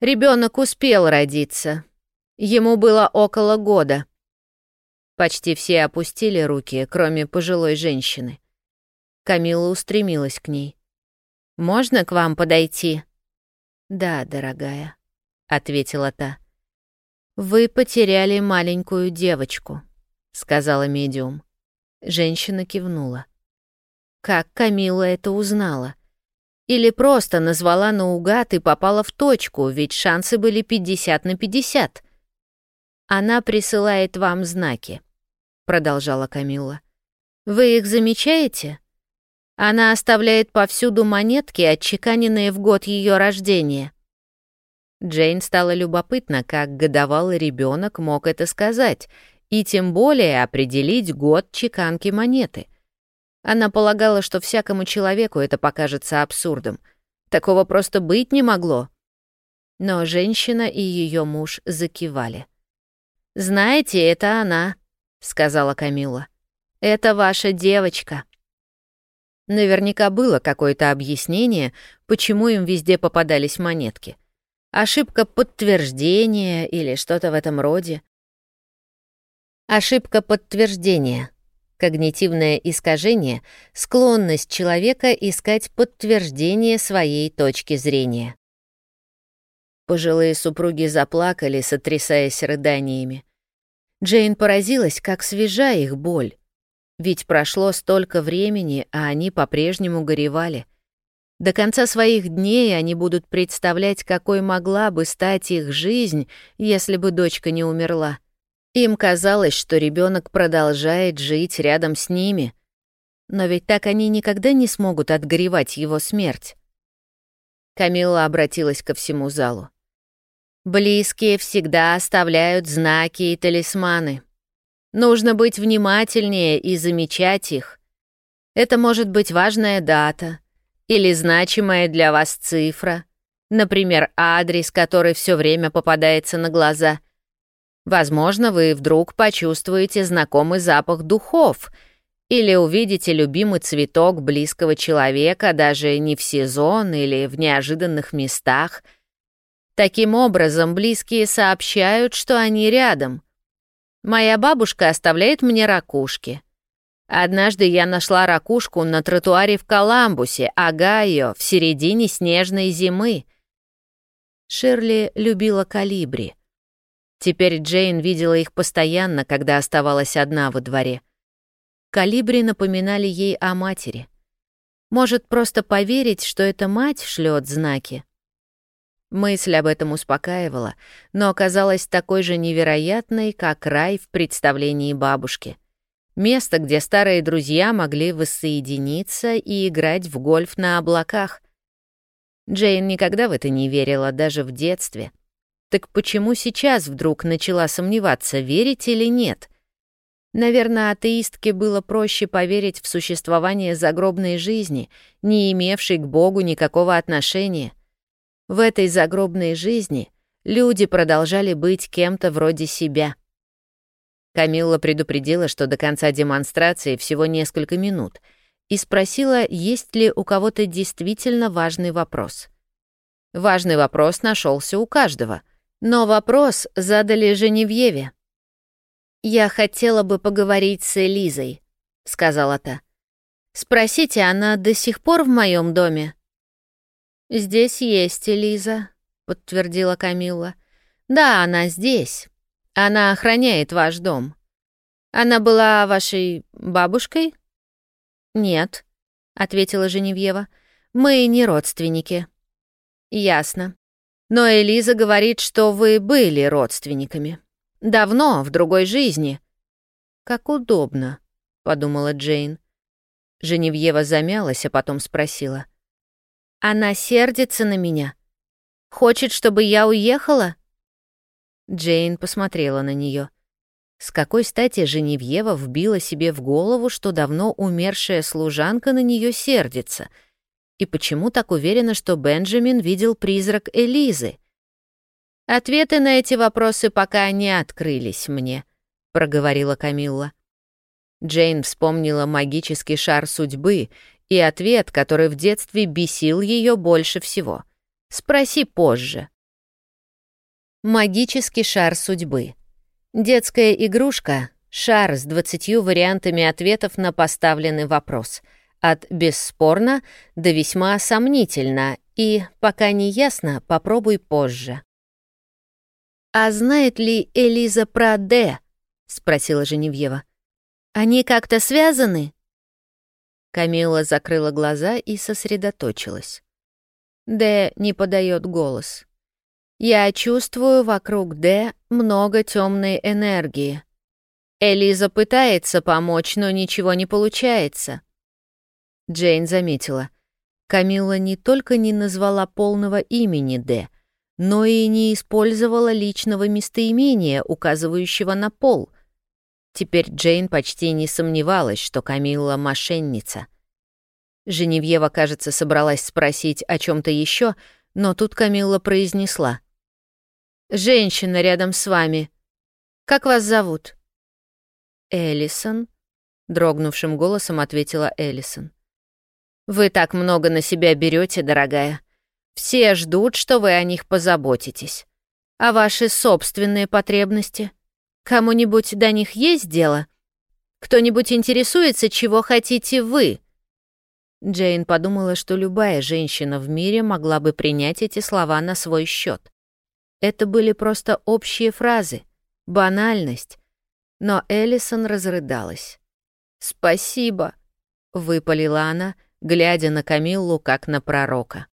Ребенок успел родиться. Ему было около года». Почти все опустили руки, кроме пожилой женщины. Камилла устремилась к ней. «Можно к вам подойти?» «Да, дорогая», — ответила та. «Вы потеряли маленькую девочку», — сказала медиум. Женщина кивнула. Как Камила это узнала? Или просто назвала наугад и попала в точку, ведь шансы были 50 на 50. «Она присылает вам знаки», — продолжала Камила. «Вы их замечаете? Она оставляет повсюду монетки, отчеканенные в год ее рождения. Джейн стало любопытно, как годовалый ребенок мог это сказать, и тем более определить год чеканки монеты. Она полагала, что всякому человеку это покажется абсурдом. Такого просто быть не могло. Но женщина и ее муж закивали. «Знаете, это она», — сказала Камила. «Это ваша девочка». Наверняка было какое-то объяснение, почему им везде попадались монетки — ошибка подтверждения или что-то в этом роде. Ошибка подтверждения. Когнитивное искажение — склонность человека искать подтверждение своей точки зрения. Пожилые супруги заплакали, сотрясаясь рыданиями. Джейн поразилась, как свежа их боль. Ведь прошло столько времени, а они по-прежнему горевали — до конца своих дней они будут представлять, какой могла бы стать их жизнь, если бы дочка не умерла. Им казалось, что ребенок продолжает жить рядом с ними. Но ведь так они никогда не смогут отгоревать его смерть. Камилла обратилась ко всему залу. Близкие всегда оставляют знаки и талисманы. Нужно быть внимательнее и замечать их. Это может быть важная дата — или значимая для вас цифра, например, адрес, который все время попадается на глаза. Возможно, вы вдруг почувствуете знакомый запах духов или увидите любимый цветок близкого человека даже не в сезон или в неожиданных местах. Таким образом, близкие сообщают, что они рядом. Моя бабушка оставляет мне ракушки — Однажды я нашла ракушку на тротуаре в Коламбусе, Огайо, в середине снежной зимы. Ширли любила калибри. Теперь Джейн видела их постоянно, когда оставалась одна во дворе. Калибри напоминали ей о матери. Может, просто поверить, что это мать шлет знаки? Мысль об этом успокаивала, но оказалась такой же невероятной, как рай в представлении бабушки — Место, где старые друзья могли воссоединиться и играть в гольф на облаках. Джейн никогда в это не верила, даже в детстве. Так почему сейчас вдруг начала сомневаться, верить или нет? Наверное, атеистке было проще поверить в существование загробной жизни, не имевшей к Богу никакого отношения. В этой загробной жизни люди продолжали быть кем-то вроде себя. Камилла предупредила, что до конца демонстрации всего несколько минут, и спросила, есть ли у кого-то действительно важный вопрос. Важный вопрос нашелся у каждого, но вопрос задали Женевьеве. «Я хотела бы поговорить с Элизой», — сказала та. «Спросите, она до сих пор в моем доме?» «Здесь есть Элиза», — подтвердила Камилла. «Да, она здесь. Она охраняет ваш дом. Она была вашей бабушкой?» «Нет», — ответила Женевьева. «Мы не родственники». «Ясно. Но Элиза говорит, что вы были родственниками». Давно, в другой жизни». «Как удобно», — подумала Джейн. Женевьева замялась, а потом спросила. «Она сердится на меня? Хочет, чтобы я уехала?» Джейн посмотрела на нее. С какой стати Женевьева вбила себе в голову, что давно умершая служанка на нее сердится? И почему так уверена, что Бенджамин видел призрак Элизы? «Ответы на эти вопросы пока не открылись мне», — проговорила Камилла. Джейн вспомнила магический шар судьбы и ответ, который в детстве бесил ее больше всего. «Спроси позже». Магический шар судьбы. Детская игрушка — шар с двадцатью вариантами ответов на поставленный вопрос. От «бесспорно» до «весьма сомнительно» и «пока не ясно, попробуй позже». «А знает ли Элиза про Д?» — спросила Женевьева. «Они как-то связаны?» Камила закрыла глаза и сосредоточилась. Д не подает голос. «Я чувствую вокруг Д много темной энергии. Элиза пытается помочь, но ничего не получается». Джейн заметила. Камила не только не назвала полного имени Д, но и не использовала личного местоимения, указывающего на пол. Теперь Джейн почти не сомневалась, что Камилла — мошенница. Женевьева, кажется, собралась спросить о чем то еще, но тут Камилла произнесла. «Женщина рядом с вами. Как вас зовут?» «Эллисон», — дрогнувшим голосом ответила Эллисон. «Вы так много на себя берете, дорогая. Все ждут, что вы о них позаботитесь. А ваши собственные потребности? Кому-нибудь до них есть дело? Кто-нибудь интересуется, чего хотите вы?» Джейн подумала, что любая женщина в мире могла бы принять эти слова на свой счет. Это были просто общие фразы, банальность. Но Эллисон разрыдалась. «Спасибо», — выпалила она, глядя на Камиллу как на пророка.